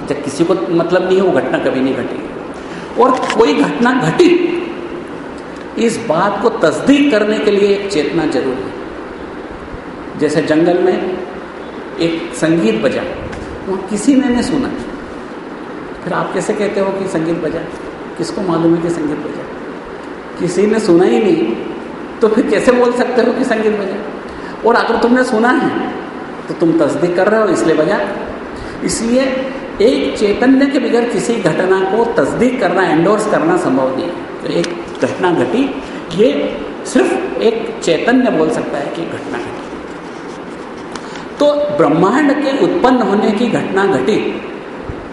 जब किसी को मतलब नहीं है, वो घटना कभी नहीं घटेगी। और कोई घटना घटी, इस बात को तस्दीक करने के लिए एक चेतना ज़रूरी है। जैसे जंगल में एक संगीत बजा, वहाँ किसी ने नहीं सुना। फिर आप कैसे कहते हो कि संगीत बजा? किसको मालूम है कि संगीत बजा? किसी ने सुना ही नहीं तो फिर कैसे बोल सकते हो कि संगीत बजा? और अगर तुमने सुना है तो तुम तस्दीक कर रहे हो, इसलिए बजा। इसलिए एक चैतन्य के बगैर किसी घटना को तस्दीक करना एंडोर्स करना संभव नहीं तो एक घटना घटी, ये सिर्फ़ एक चैतन्य बोल सकता है कि घटना घटी। तो ब्रह्मांड के उत्पन्न होने की घटना घटी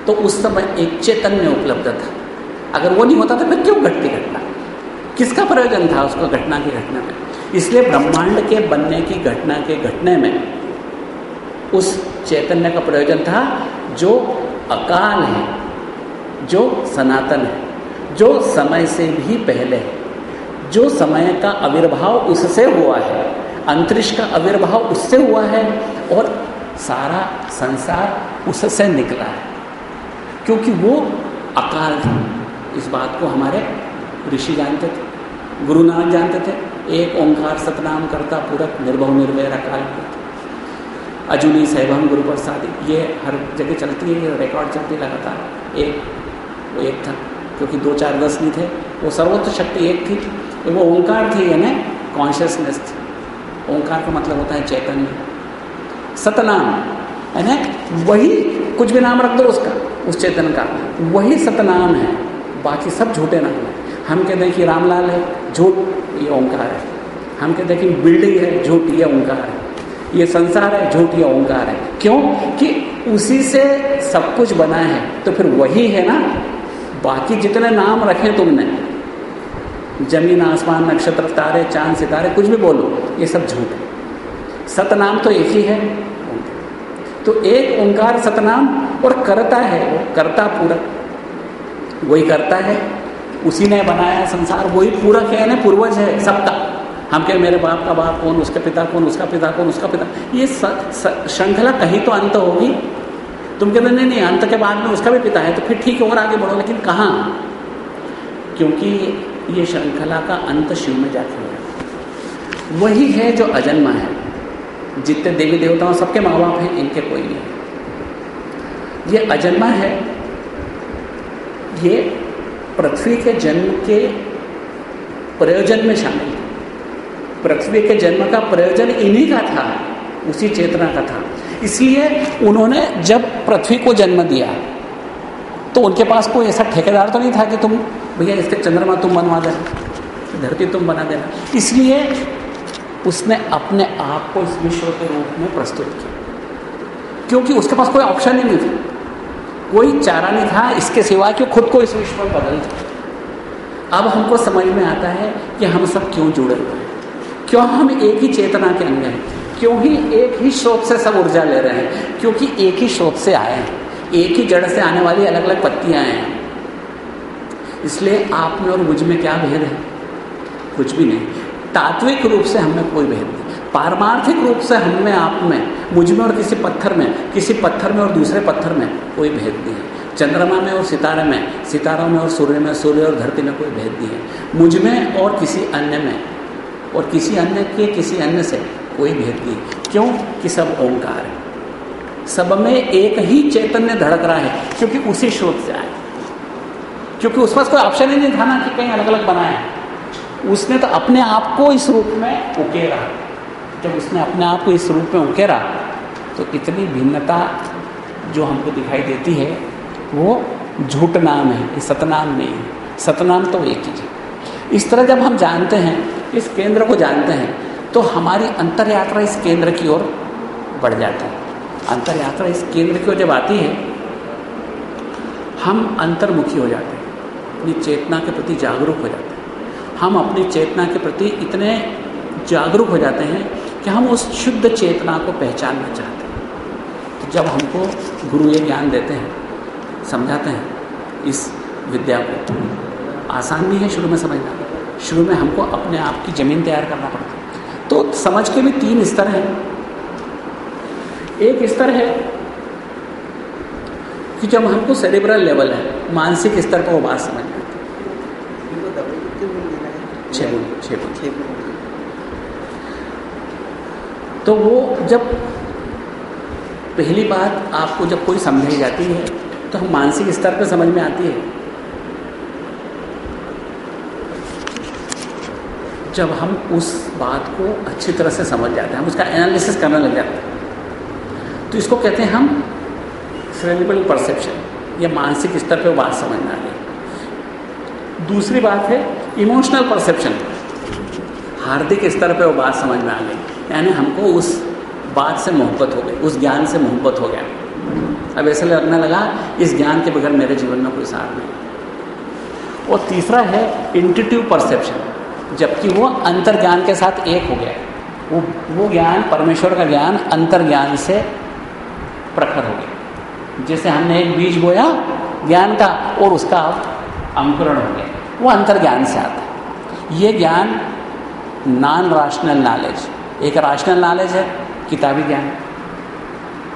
तो उस समय एक चैतन्य उपलब्ध था। अगर वो नहीं होता तो फिर क्यों घटती घटना? किसका प्रयोजन था उसको घटना की घटना में? इसलिए ब्रह्मांड के बनने की घटना के घटने में उस चैतन्य का प्रयोजन था, जो अकाल है, जो सनातन है, जो समय से भी पहले है, जो समय का आविर्भाव उससे हुआ है। अंतरिक्ष का आविर्भाव उससे हुआ है और सारा संसार उससे निकला है। क्योंकि वो अकाल था। इस बात को हमारे ऋषि जानते थे, गुरु नानक जानते थे। एक ओंकार सतनाम करता पूरक निर्भव निर्भय अकाल अजुनी सैभम गुरु प्रसाद ये हर जगह चलती है, ये रिकॉर्ड चलती लगातार। एक, वो एक था, क्योंकि दो चार दस नहीं थे। वो सर्वोच्च शक्ति एक थी वो ओंकार थी यानी कॉन्शियसनेस थी। ओंकार का मतलब होता है चैतन्य। सतनाम यानी वही, कुछ भी नाम रख दो उसका, उस चेतन का। वही सतनाम है, बाकी सब झूठे नाम है। हम कहते हैं कि रामलाल है, झूठ, ये ओंकार है। हम कहते हैं कि बिल्डिंग है, झूठ, ये ओंकार है। ये संसार है, झूठ, ये ओंकार है। क्यों? कि उसी से सब कुछ बना है तो फिर वही है ना? बाकी जितने नाम रखे तुमने ज़मीन, आसमान, नक्षत्र, तारे, चाँद, सितारे, कुछ भी बोलो, ये सब झूठ है। सतनाम तो एक ही है। तो एक ओंकार सतनाम और करता है वो, करता पूरा वही करता है, उसी ने बनाया संसार, वही पूरक है है पूर्वज है सबका हम कह, मेरे बाप का बाप कौन, उसके पिता कौन, उसका पिता कौन, उसका पिता। ये श्रृंखला कहीं तो अंत होगी। तुम कहते, नहीं नहीं, अंत के बाद में उसका भी पिता है। तो फिर ठीक है, और आगे बढ़ो। लेकिन कहाँ? क्योंकि ये श्रृंखला का अंत शिव में जाके हो। वही है जो अजन्मा है। जितने देवी देवताओं, सबके माँ बाप हैं, इनके कोई नहीं ये अजन्मा है, ये पृथ्वी के जन्म के प्रयोजन में शामिल है। पृथ्वी के जन्म का प्रयोजन इन्हीं का था, उसी चेतना का था। इसलिए उन्होंने जब पृथ्वी को जन्म दिया तो उनके पास कोई ऐसा ठेकेदार तो नहीं था कि तुम, भैया, इसके चंद्रमा तुम बनवा देना धरती तुम बना देना। इसलिए उसने अपने आप को इस विश्व के रूप में प्रस्तुत किया। क्योंकि उसके पास कोई ऑप्शन ही नहीं था। कोई चारा नहीं था इसके सिवा कि खुद को इस विश्व में बदल अब हमको समझ में आता है कि हम सब क्यों जुड़े हुए हैं। क्यों हम एक ही चेतना के अंग हैं? क्यों ही एक ही स्रोत से सब ऊर्जा ले रहे हैं? क्योंकि एक ही स्रोत से आए हैं। एक ही जड़ से आने वाली अलग अलग पत्तियाँ हैं। इसलिए आप में और मुझमें क्या भेद है? कुछ भी नहीं। तात्विक रूप से हमें कोई भेद नहीं। पारमार्थिक रूप से हम में आप में, मुझमें और किसी पत्थर में, किसी पत्थर में और दूसरे पत्थर में कोई भेद नहीं है। चंद्रमा में और सितारे में, सितारों में और सूर्य में, सूर्य और धरती में कोई भेद नहीं है। मुझमें और किसी अन्य में, और किसी अन्य के किसी अन्य से कोई भेद नहीं। क्यों? कि सब ओंकार है। सब में एक ही चैतन्य धड़क रहा है, क्योंकि उसी स्रोत से आए क्योंकि उस पास कोई ऑप्शन ही नहीं था ना कि कहीं अलग अलग बनाए। उसने तो अपने आप को इस रूप में उकेरा। जब उसने अपने आप को इस रूप में उकेरा तो इतनी भिन्नता जो हमको दिखाई देती है, वो झूठ नाम है सतनाम नहीं है। सतनाम तो एक ही है इस तरह जब हम जानते हैं, इस केंद्र को जानते हैं तो हमारी अंतर यात्रा इस केंद्र की ओर बढ़ जाती है। अंतर यात्रा इस केंद्र की ओर जब आती है, हम अंतर्मुखी हो जाते हैं, अपनी चेतना के प्रति जागरूक हो जाते हैं। हम अपनी चेतना के प्रति इतने जागरूक हो जाते हैं कि हम उस शुद्ध चेतना को पहचानना चाहते हैं। तो जब हमको गुरु ये ज्ञान देते हैं, समझाते हैं इस विद्या को, आसान भी है शुरू में समझना। शुरू में हमको अपने आप की ज़मीन तैयार करना पड़ता है। तो समझ के भी तीन स्तर हैं। एक स्तर है। कि जब हमको सेरेब्रल लेवल है, मानसिक स्तर पर वो बात समझ में आती तो वो जब पहली बात आपको जब कोई समझाई जाती है तो हम मानसिक स्तर पर समझ में आती है। जब हम उस बात को अच्छी तरह से समझ जाते हैं, हम उसका एनालिसिस करने लग जाते हैं। तो इसको कहते हैं हम सेरेब्रल परसेप्शन या मानसिक स्तर पे बात समझ में आ गई दूसरी बात है इमोशनल परसेप्शन हार्दिक स्तर पे वो बात समझ में आ गई यानी हमको उस बात से मोहब्बत हो गई, उस ज्ञान से मोहब्बत हो गया। अब ऐसे लगने लगा, इस ज्ञान के बगैर मेरे जीवन में कोई सार नहीं। और तीसरा है इंटिटिव परसेप्शन जबकि वो अंतर ज्ञान के साथ एक हो गया वो वो ज्ञान परमेश्वर का ज्ञान अंतर ज्ञान से प्रखर हो गया। जैसे हमने एक बीज बोया, ज्ञान का, और उसका अंकुरण हो गया। वो अंतर ज्ञान से आता है। ये ज्ञान नॉन राशनल नॉलेज एक राशनल नॉलेज है, किताबी ज्ञान।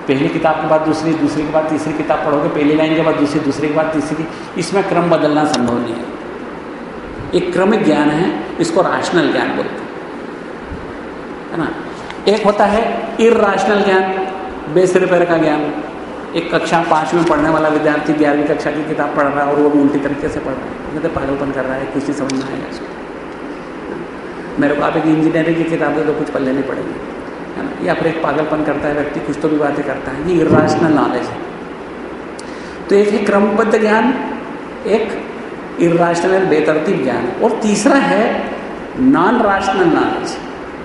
पहली किताब के बाद दूसरी दूसरी के बाद तीसरी किताब पढ़ोगे, पहली लाइन के बाद दूसरी दूसरी के बाद तीसरी। इसमें क्रम बदलना संभव नहीं है। एक क्रमिक ज्ञान है, इसको राशनल ज्ञान बोलते हैं। है ना? एक होता है इराशनल ज्ञान। बेसिर पैर का ज्ञान एक कक्षा पाँच में पढ़ने वाला विद्यार्थी ग्यारहवीं कक्षा की किताब पढ़ रहा है और वो भी उल्टी तरीके से पढ़ रहा है। कहते पागलपन कर रहा है कुछ नहीं समझ में आएगा इसको मेरे को आप एक इंजीनियरिंग की किताब दे तो कुछ पल्ले नहीं पड़ेगी। है ना? या फिर एक पागलपन करता है व्यक्ति, कुछ तो भी बातें करता है। ये इराशनल नॉलेज है। तो एक है क्रमबद्ध ज्ञान, एक इराशनल बेतरतीब ज्ञान। और तीसरा है non rational knowledge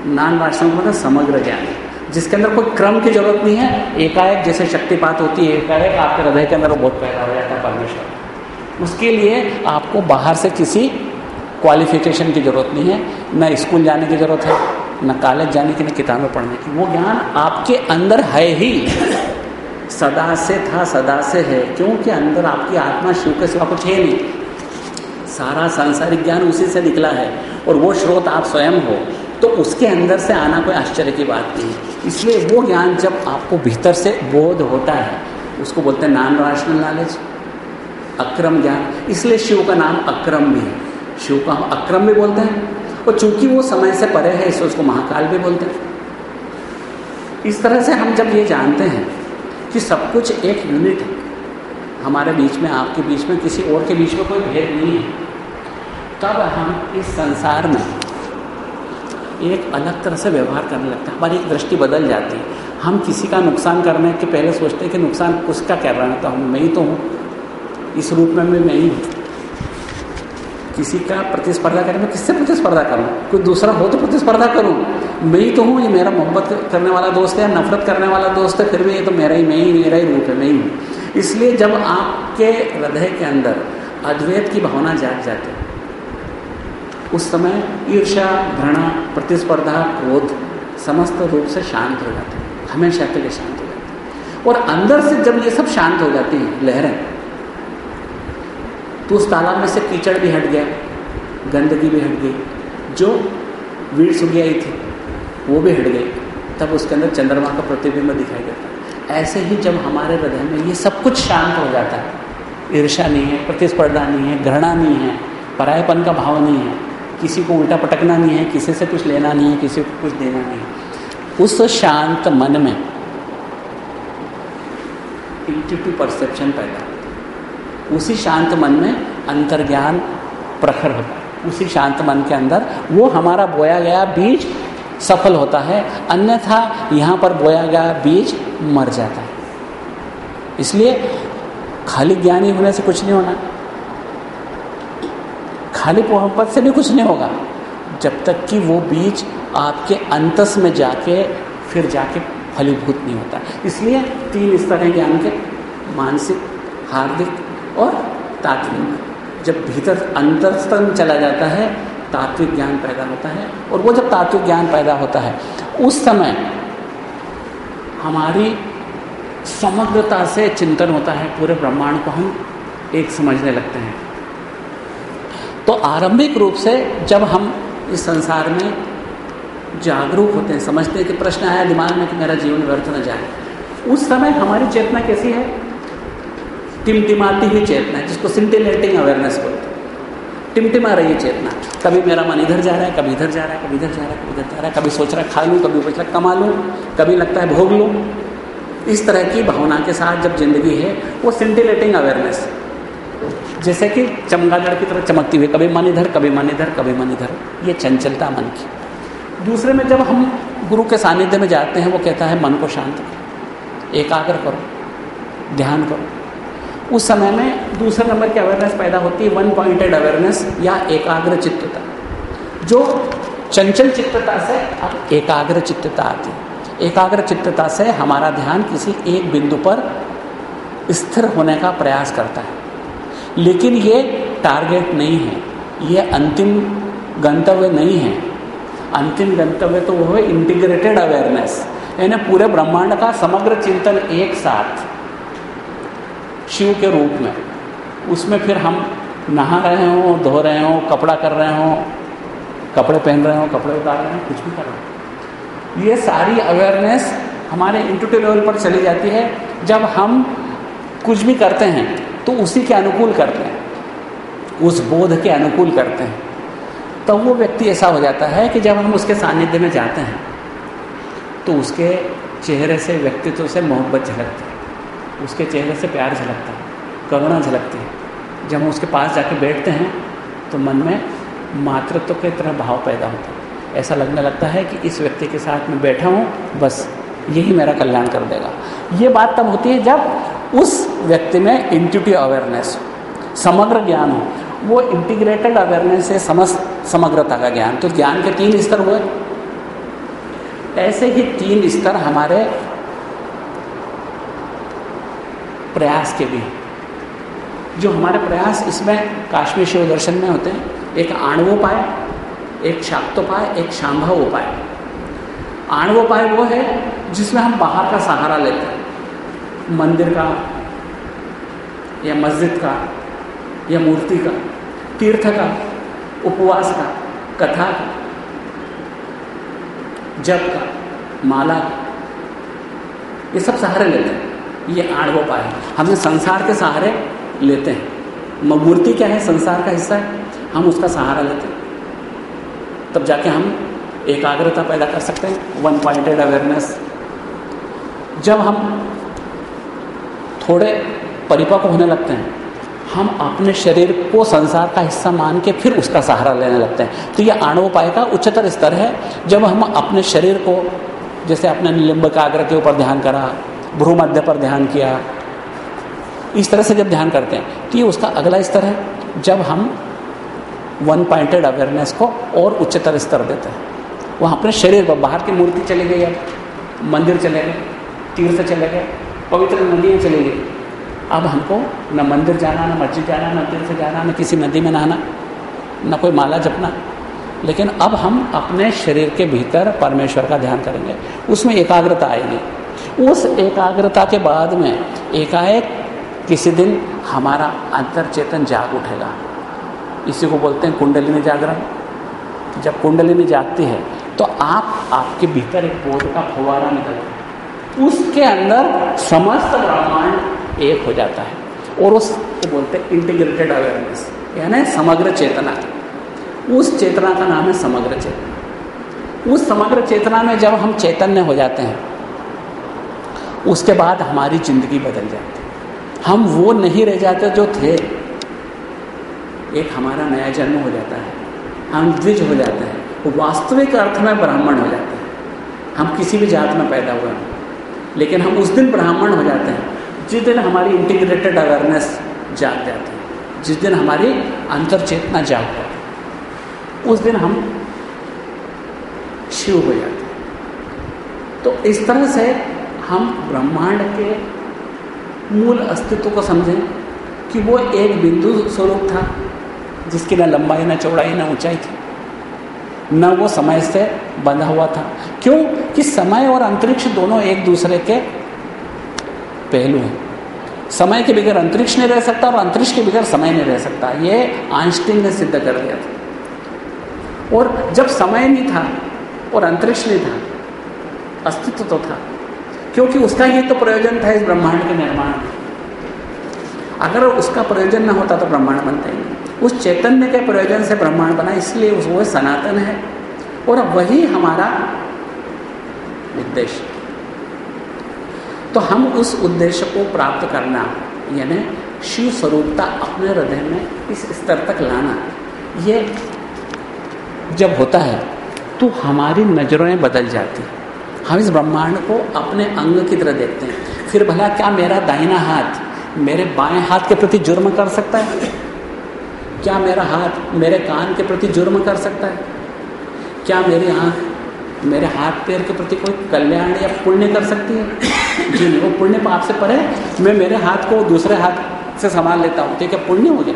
non rational मतलब समग्र ज्ञान। जिसके अंदर कोई क्रम की ज़रूरत नहीं है, एकाएक जैसे शक्तिपात होती है, एकाएक आपके हृदय के अंदर वो बहुत पैदा हो जाता है परमेश्वर उसके लिए आपको बाहर से किसी क्वालिफिकेशन की ज़रूरत नहीं है, न स्कूल जाने की ज़रूरत है, न कॉलेज जाने की, न किताबें पढ़ने की। वो ज्ञान आपके अंदर है ही। सदा से था, सदा से है, क्योंकि अंदर आपकी आत्मा शिव के सिवा कुछ है नहीं। सारा सांसारिक ज्ञान उसी से निकला है, और वो स्रोत आप स्वयं हो। तो उसके अंदर से आना कोई आश्चर्य की बात नहीं। है इसलिए वो ज्ञान जब आपको भीतर से बोध होता है, उसको बोलते हैं नॉन राशनल नॉलेज अक्रम ज्ञान। इसलिए शिव का नाम अक्रम भी है। शिव का हम अक्रम भी बोलते हैं, और चूँकि वो समय से परे है, इसलिए उसको महाकाल भी बोलते हैं। इस तरह से हम जब ये जानते हैं कि सब कुछ एक यूनिट है, हमारे बीच में, आपके बीच में, किसी और के बीच में कोई भेद नहीं है, तब हम इस संसार में एक अलग तरह से व्यवहार करने लगते हैं। हमारी एक दृष्टि बदल जाती है। हम किसी का नुकसान करने के पहले सोचते हैं कि नुकसान उसका कर रहा है तो हम मैं ही तो हूँ। इस रूप में मैं मैं ही। हूँ किसी का प्रतिस्पर्धा करें मैं किससे प्रतिस्पर्धा करूँ? कोई दूसरा हो तो प्रतिस्पर्धा करूँ? मैं ही तो हूँ, ये मेरा मोहब्बत करने वाला दोस्त है या नफरत करने वाला दोस्त है, फिर भी ये तो मेरा ही, मैं ही, मेरा ही रूप है, मैं ही हूँ। इसलिए जब आपके हृदय के अंदर अद्वैत की भावना जाग जाती उस समय ईर्षा घृणा, प्रतिस्पर्धा, क्रोध समस्त रूप से शांत हो जाते हैं। हमेशा के लिए शांत हो जाते हैं। और अंदर से जब ये सब शांत हो जाती हैं, लहरें तो उस तालाब में से कीचड़ भी हट गया, गंदगी भी हट गई। जो वीड़ सुगियाई थी, वो भी हट गई तब उसके अंदर चंद्रमा का प्रतिबिंब दिखाई देता है। ऐसे ही जब हमारे हृदय में ये सब कुछ शांत हो जाता है ईर्षा नहीं है, प्रतिस्पर्धा नहीं है, घृणा नहीं है, परायपन का भाव नहीं है किसी को उल्टा पटकना नहीं है, किसी से कुछ लेना नहीं है, किसी को कुछ देना नहीं है। उस शांत मन में इंटिटिव परसेप्शन पैदा उसी शांत मन में अंतर्ज्ञान प्रखर होता है। उसी शांत मन के अंदर वो हमारा बोया गया बीज सफल होता है, अन्यथा यहाँ पर बोया गया बीज मर जाता है। इसलिए खाली ज्ञानी होने से कुछ नहीं होना। खाली मोहब्बत से भी कुछ नहीं होगा। जब तक कि वो बीज आपके अंतस में जाके, फिर जाके फलीभूत नहीं होता। इसलिए तीन स्तर हैं ज्ञान के मानसिक, हार्दिक और तात्विक। जब भीतर अंतस्तन चला जाता है, तात्विक ज्ञान पैदा होता है और वो जब तात्विक ज्ञान पैदा होता है, उस समय हमारी समग्रता से चिंतन होता है, पूरे ब्रह्मांड को हम एक समझने लगते हैं। तो आरंभिक रूप से जब हम इस संसार में जागरूक होते हैं, समझते हैं कि प्रश्न आया, दिमाग में कि मेरा जीवन व्यर्थ न जाए। उस समय हमारी चेतना कैसी है? टिमटिमाती हुई चेतना है जिसको सिंटिलेटिंग अवेयरनेस बोलते हैं। टिमटिमा रही है चेतना। कभी मेरा मन इधर जा रहा है, कभी इधर जा रहा है, कभी इधर जा रहा है, कभी इधर जा रहा है, कभी सोच रहा है, खा लूँ, कभी सोच रहा है, कमा लूँ, कभी लगता है भोग लूँ। इस तरह की भावना के साथ जब ज़िंदगी है, वो सिंटिलेटिंग अवेयरनेस जैसे कि चमगादड़ की तरह चमकती हुई, कभी मन इधर, कभी मन इधर, कभी मन इधर। ये चंचलता मन की। दूसरे में जब हम गुरु के सानिध्य में जाते हैं, वो कहता है, मन को शांत करो, एकाग्र करो, ध्यान करो। उस समय में दूसरे नंबर की अवेयरनेस पैदा होती है वन पॉइंटेड अवेयरनेस या एकाग्र चित्तता। जो चंचल चित्तता से अब एकाग्र चित्तता आती है। एकाग्र चित्तता से हमारा ध्यान किसी एक बिंदु पर स्थिर होने का प्रयास करता है। लेकिन ये टारगेट नहीं है। ये अंतिम गंतव्य नहीं है। अंतिम गंतव्य तो वो है इंटीग्रेटेड अवेयरनेस यानी पूरे ब्रह्मांड का समग्र चिंतन एक साथ, शिव के रूप में। उसमें फिर हम नहा रहे हो, धो रहे हो, कपड़ा कर रहे हो, कपड़े पहन रहे हो, कपड़े उतार रहे हो, कुछ भी कर रहे हो। ये सारी अवेयरनेस हमारे इंटूटिव लेवल पर चली जाती है। जब हम कुछ भी करते हैं तो उसी के अनुकूल करते हैं, उस बोध के अनुकूल करते हैं। तब तो वो व्यक्ति ऐसा हो जाता है कि जब हम उसके सानिध्य में जाते हैं तो उसके चेहरे से व्यक्तित्व से मोहब्बत झलकती है, उसके चेहरे से प्यार झलकता है, करुणा झलकती है। जब हम उसके पास जाके बैठते हैं तो मन में मातृत्व के तरह भाव पैदा होता है। ऐसा लगने लगता है कि इस व्यक्ति के साथ मैं बैठा हूँ, बस यही मेरा कल्याण कर देगा। ये बात तब होती है जब उस व्यक्ति में इंट्यूटिव अवेयरनेस समग्र ज्ञान हो। वो इंटीग्रेटेड अवेयरनेस है समस्त, समग्रता का ज्ञान तो ज्ञान के तीन स्तर हुए। ऐसे ही तीन स्तर हमारे प्रयास के भी जो हमारे प्रयास इसमें काश्मीर शिव दर्शन में होते हैं। एक आणवोपाय, एक शाक्तोपाय, एक शांभव उपाय आणवोपाय वो है जिसमें हम बाहर का सहारा लेते हैं। मंदिर का या मस्जिद का, या मूर्ति का, तीर्थ का, उपवास का, कथा का, जप का, माला का, ये सब सहारे लेते हैं। ये आणवोपाय है। हमें संसार के सहारे लेते हैं। मूर्ति क्या है? संसार का हिस्सा है। हम उसका सहारा लेते हैं। तब जाके हम एकाग्रता पैदा कर सकते हैं। वन पॉइंटेड अवेयरनेस जब हम थोड़े परिपक्व होने लगते हैं। हम अपने शरीर को संसार का हिस्सा मान के फिर उसका सहारा लेने लगते हैं। तो यह आणवोपाय का उच्चतर स्तर है। जब हम अपने शरीर को, जैसे अपने निलंब आग्रह के ऊपर ध्यान करा, भ्रूमध्य पर ध्यान किया, इस तरह से जब ध्यान करते हैं तो ये उसका अगला स्तर है। जब हम वन पॉइंटेड अवेयरनेस को और उच्चतर स्तर देते हैं। वहाँ अपने शरीर पर बाहर की मूर्ति चली गई अब, मंदिर चले गए, तीर्थ चले गए, पवित्र नदियाँ चली गई। अब हमको न मंदिर जाना, न मस्जिद जाना, न तीर्थ जाना, न किसी नदी में नहाना, न कोई माला जपना। लेकिन अब हम अपने शरीर के भीतर परमेश्वर का ध्यान करेंगे। उसमें एकाग्रता आएगी। उस एकाग्रता के बाद में एकाएक किसी दिन हमारा अंतर चेतन जाग उठेगा। इसी को बोलते हैं कुंडलिनी जागरण। जब कुंडलिनी जागती है तो आप आपके भीतर एक बोध का फुवारा निकलता है। उसके अंदर समस्त ब्रह्मांड एक हो जाता है। और उस बोलते हैं इंटीग्रेटेड अवेयरनेस यानी समग्र चेतना। उस चेतना का नाम है समग्र चेतना। उस समग्र चेतना में जब हम चैतन्य हो जाते हैं, उसके बाद हमारी ज़िंदगी बदल जाती है। हम वो नहीं रह जाते जो थे। एक हमारा नया जन्म हो जाता है। हम द्विज हो जाते हैं। वास्तविक अर्थ में ब्राह्मण हो जाते हैं। हम किसी भी जात में पैदा हुए हैं। लेकिन हम उस दिन ब्राह्मण हो जाते हैं। जिस दिन हमारी इंटीग्रेटेड अवेयरनेस जाग जाती है, जिस दिन हमारी अंतर चेतना जाग जाती उस दिन हम शिव हो जाते हैं। तो इस तरह से हम ब्रह्मांड के मूल अस्तित्व को समझें कि वो एक बिंदु स्वरूप था, जिसकी न लंबाई, न चौड़ाई, ना ऊंचाई थी। न वो समय से बंधा हुआ था। क्यों? कि समय और अंतरिक्ष दोनों एक दूसरे के पहलू हैं। समय के बगैर अंतरिक्ष नहीं रह सकता और अंतरिक्ष के बगैर समय नहीं रह सकता। ये आइंस्टीन ने सिद्ध कर दिया था। और जब समय नहीं था और अंतरिक्ष नहीं था, अस्तित्व तो था, क्योंकि उसका ये तो प्रयोजन था इस ब्रह्मांड के निर्माण अगर उसका प्रयोजन न होता तो ब्रह्मांड बनता ही नहीं। उस चैतन्य के प्रयोजन से ब्रह्मांड बना, इसलिए वो सनातन है। और वही हमारा उद्देश्य तो हम उस उद्देश्य को प्राप्त करना, यानी शिव स्वरूपता अपने हृदय में इस स्तर तक लाना, ये जब होता है तो हमारी नज़रें बदल जाती हम इस ब्रह्मांड को अपने अंग की तरह देखते हैं। फिर भला क्या मेरा दाहिना हाथ मेरे बाएँ हाथ के प्रति जुर्म कर सकता है? क्या मेरा हाथ मेरे कान के प्रति जुर्म कर सकता है? क्या मेरी आँख मेरे हाथ पैर के प्रति कोई कल्याण या पुण्य कर सकती है? जी नहीं, वो पुण्य पाप से परे मैं मेरे हाथ को दूसरे हाथ से संभाल लेता हूँ। तो क्या पुण्य हो गया।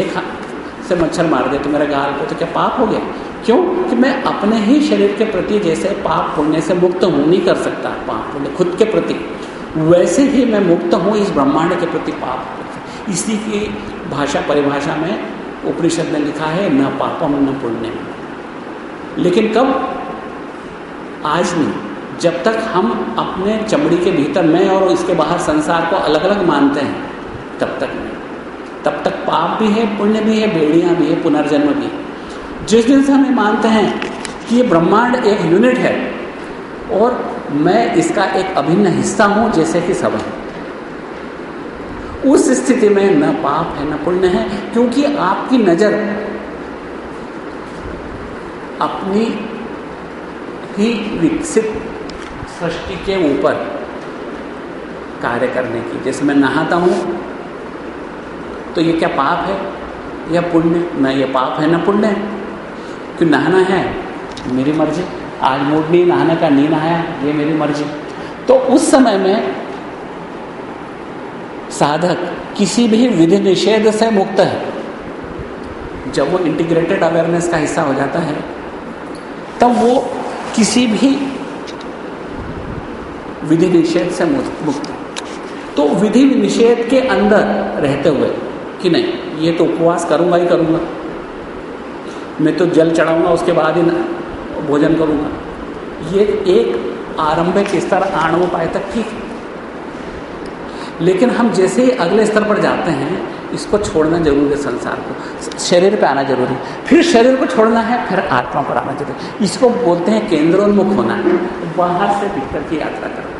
एक हाथ से मच्छर मार दे तो मेरे गाल को तो क्या पाप हो गया? क्यों? कि मैं अपने ही शरीर के प्रति जैसे पाप पुण्य से मुक्त हूँ, नहीं कर सकता पाप पुण्य, खुद के प्रति। वैसे ही मैं मुक्त हूँ, इस ब्रह्मांड के प्रति पाप इसी की भाषा परिभाषा में उपनिषद ने लिखा है, न पापम न पुण्य लेकिन कब? आज नहीं। जब तक हम अपने चमड़ी के भीतर मैं और इसके बाहर संसार को अलग अलग मानते हैं, तब तक नहीं। तब तक पाप भी है, पुण्य भी है, बेड़ियाँ भी है, पुनर्जन्म भी है। जिस दिन से हम मानते हैं कि ये ब्रह्मांड एक यूनिट है और मैं इसका एक अभिन्न हिस्सा हूँ, जैसे कि सब है। उस स्थिति में न पाप है, न पुण्य है, क्योंकि आपकी नज़र अपनी ही विकसित सृष्टि के ऊपर कार्य करने की। जैसे मैं नहाता हूँ तो ये क्या पाप है? या पुण्य? न ये पाप है, न पुण्य। है क्यों नहाना है? मेरी मर्ज़ी। आज मूड नहीं, नहाने का नहीं नहाया ये मेरी मर्ज़ी। तो उस समय में साधक किसी भी विधि निषेध से मुक्त है। जब वो इंटीग्रेटेड अवेयरनेस का हिस्सा हो जाता है, तब वो किसी भी विधि निषेध से मुक्त तो विधि निषेध के अंदर रहते हुए कि नहीं, ये तो उपवास करूँगा ही करूँगा। मैं तो जल चढ़ाऊँगा, उसके बाद ही भोजन करूँगा। ये एक आरंभिक स्तर आणवोपाय तक ठीक है। लेकिन हम जैसे ही अगले स्तर पर जाते हैं, इसको छोड़ना ज़रूरी है संसार को। शरीर पे आना ज़रूरी है। फिर शरीर को छोड़ना है, फिर आत्मा पर आना ज़रूरी इसको बोलते हैं केंद्रोन्मुख होना। है बाहर से भीतर की यात्रा करना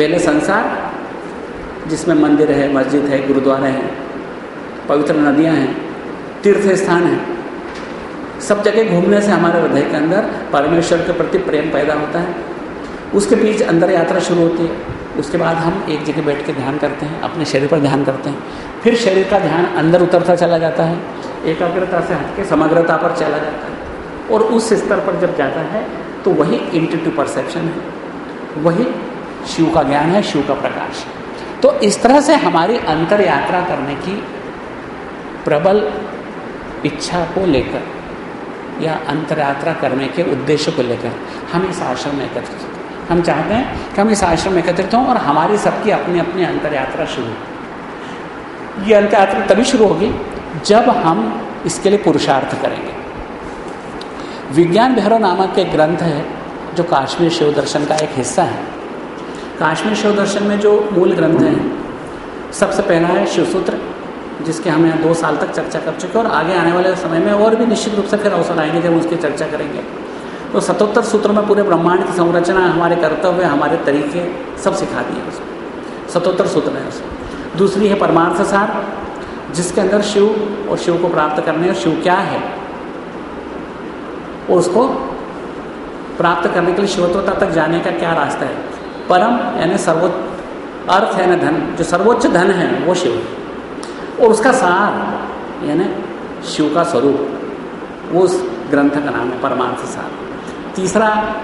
पहले संसार, जिसमें मंदिर है, मस्जिद है, गुरुद्वारे हैं, पवित्र नदियाँ हैं तीर्थ स्थान हैं, सब जगह घूमने से हमारे हृदय के अंदर परमेश्वर के प्रति प्रेम पैदा होता है। उसके बीच अंदर यात्रा शुरू होती है। उसके बाद हम एक जगह बैठ के ध्यान करते हैं, अपने शरीर पर ध्यान करते हैं। फिर शरीर का ध्यान अंदर उतरता चला जाता है, एकाग्रता से हटके समग्रता पर चला जाता है। और उस स्तर पर जब जाता है तो वही इंटिटिव परसेप्शन है। वही शिव का ज्ञान है, शिव का प्रकाश है। तो इस तरह से हमारी अंतर यात्रा करने की प्रबल इच्छा को लेकर या अंतर यात्रा करने के उद्देश्य को लेकर हम इस आश्रम में एकत्रित हम चाहते हैं कि हम इस आश्रम में एकत्रित हों और हमारी सबकी अपनी अपनी अंतर यात्रा शुरू ये अंतर यात्रा तभी शुरू होगी जब हम इसके लिए पुरुषार्थ करेंगे। विज्ञान भैरव नामक एक ग्रंथ है जो काश्मीर शिव दर्शन का एक हिस्सा है। काश्मीर शिव दर्शन में जो मूल ग्रंथ हैं, सबसे पहला है शिवसूत्र जिसके हम यहाँ दो साल तक चर्चा कर चुके हैं और आगे आने वाले समय में और भी निश्चित रूप से फिर अवसर आएँगे जब उसकी चर्चा करेंगे। तो सतोत्तर सूत्रों में पूरे ब्रह्मांड की संरचना, हमारे कर्तव्य, हमारे तरीके, सब सिखा दिए उसमें सतोत्तर सूत्र है उसमें दूसरी है परमार्थ सार, जिसके अंदर शिव और शिव को प्राप्त करने और शिव क्या है और उसको प्राप्त करने के लिए शिवत्वता तक जाने का क्या रास्ता है? परम यानी सर्वोच्च अर्थ है ना धन, जो सर्वोच्च धन है, वो शिव। और उसका सार यानी शिव का स्वरूप, वो उस ग्रंथ का नाम है परमार्थ सार। तीसरा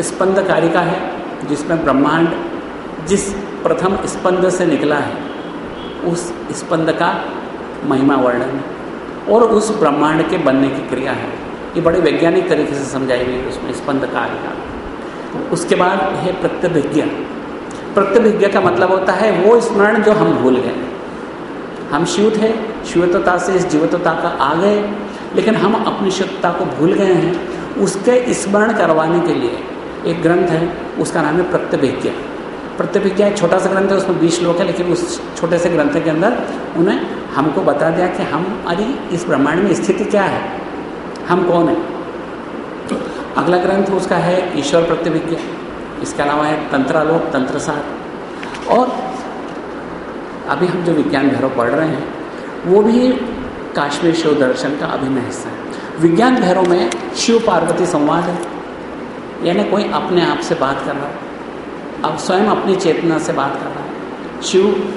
स्पंद कारिका है, जिसमें ब्रह्मांड जिस प्रथम स्पंद से निकला है, उस स्पंद का महिमा वर्णन। और उस ब्रह्मांड के बनने की क्रिया है। ये बड़े वैज्ञानिक तरीके से समझाई गई उसमें स्पंद कारिका उसके बाद है प्रत्यभिज्ञा। प्रत्यभिज्ञा का मतलब होता है वो स्मरण जो हम भूल गए। हम शिव थे शिवत्वता से इस जीवत्वता का आ गए, लेकिन हम अपनी शुद्धता को भूल गए हैं। उसके स्मरण करवाने के लिए एक ग्रंथ है, उसका नाम है प्रत्यभिज्ञा। प्रत्यभिज्ञा एक छोटा सा ग्रंथ है, उसमें बीस श्लोक है, लेकिन उस छोटे से ग्रंथ के अंदर उन्हें हमको बता दिया कि हम अरे इस ब्रह्मांड में स्थिति क्या है? हम कौन है? अगला ग्रंथ उसका है ईश्वर प्रत्यभिज्ञा इसके अलावा है तंत्रालोक, तंत्रसार। और अभी हम जो विज्ञान भैरव पढ़ रहे हैं, वो भी काश्मीर शिव दर्शन का अभिन्न हिस्सा है। विज्ञान भैरव में शिव पार्वती संवाद है। यानी कोई अपने आप से बात कर रहा है। अब स्वयं अपनी चेतना से बात कर रहा है। शिव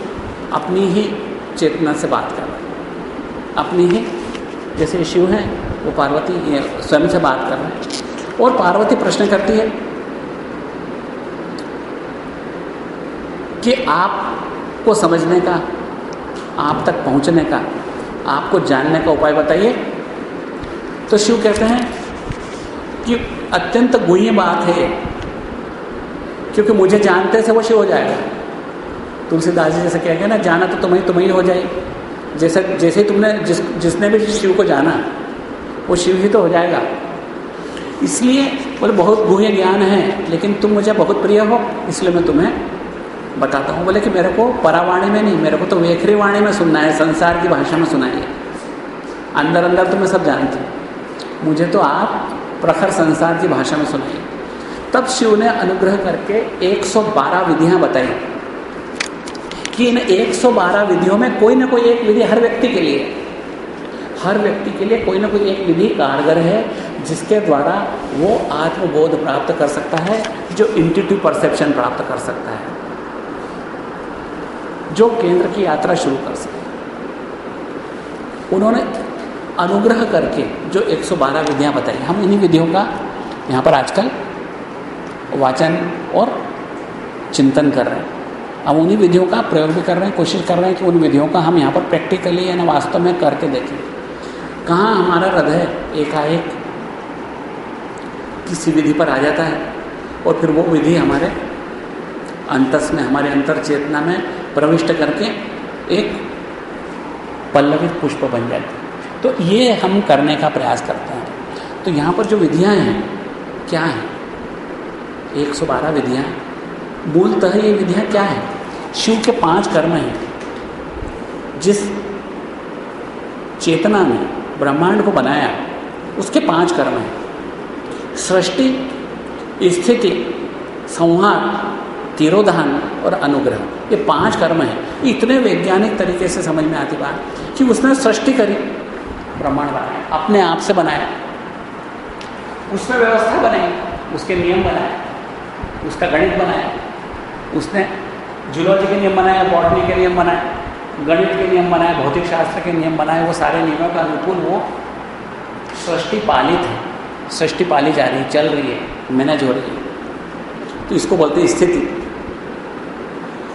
अपनी ही चेतना से बात कर रहा है। अपनी ही, जैसे शिव हैं, वो पार्वती स्वयं से बात कर रहे हैं। और पार्वती प्रश्न करती है कि आपको समझने का, आप तक पहुँचने का, आपको जानने का उपाय बताइए। तो शिव कहते हैं कि अत्यंत गुही बात है, क्योंकि मुझे जानते से वो शिव हो जाएगा। तुलसीदास जी जैसे कह गए ना, जाना तो तुम्हें तुम्हें हो जाए। जैसे जैसे तुमने, जिस, जिसने भी शिव को जाना, वो शिव ही तो हो जाएगा। इसलिए बोले, बहुत गुहे ज्ञान है, लेकिन तुम मुझे बहुत प्रिय हो, इसलिए मैं तुम्हें बताता हूँ। बोले कि मेरे को परावाणी में नहीं, मेरे को तो वेखरी वाणी में सुनना है, संसार की भाषा में सुनाइए। अंदर अंदर तो मैं सब जानती हूँ। मुझे तो आप प्रखर संसार की भाषा में सुनाइए। तब शिव ने अनुग्रह करके 112 विधियाँ बताई कि इन 112 विधियों में कोई ना कोई एक विधि हर व्यक्ति के लिए हर व्यक्ति के लिए कोई ना कोई एक विधि कारगर है, जिसके द्वारा वो आत्मबोध प्राप्त कर सकता है, जो इंट्यूटिव परसेप्शन प्राप्त कर सकता है, जो केंद्र की यात्रा शुरू कर सके। उन्होंने अनुग्रह करके जो 112 विधियाँ बताई, हम इन्हीं विधियों का यहाँ पर आजकल वाचन और चिंतन कर रहे हैं। हम उन्हीं विधियों का प्रयोग भी कर रहे हैं, कोशिश कर रहे हैं कि उन विधियों का हम यहाँ पर प्रैक्टिकली यानी वास्तव में करके देखें। कहाँ हमारा हृदय एकाएक किसी विधि पर आ जाता है और फिर वो विधि हमारे अंतस में, हमारे अंतर चेतना में प्रविष्ट करके एक पल्लवित पुष्प बन जाती है। तो ये हम करने का प्रयास करते हैं। तो यहाँ पर जो विधियाँ हैं, क्या हैं? 112 विधियाँ मूलतः ये विधियाँ क्या हैं? शिव के पाँच कर्म हैं, जिस चेतना में ब्रह्मांड को बनाया, उसके पाँच कर्म हैं। सृष्टि, स्थिति, संहार, तिरोधान और अनुग्रह। ये पाँच कर्म हैं। इतने वैज्ञानिक तरीके से समझ में आती बात कि उसने सृष्टि करी, ब्रह्मांड बनाया, अपने आप से बनाया। उसने व्यवस्था बनाई, उसके नियम बनाए, उसका गणित बनाया, उसने जूलॉजी के नियम बनाए बॉटनी के नियम बनाए। गणित के नियम बनाए, भौतिक शास्त्र के नियम बनाए, वो सारे नियमों के अनुकूल वो सृष्टि पालित है। सृष्टि पाली जा रही चल रही है मैनेज हो रही है। तो इसको बोलते हैं स्थिति।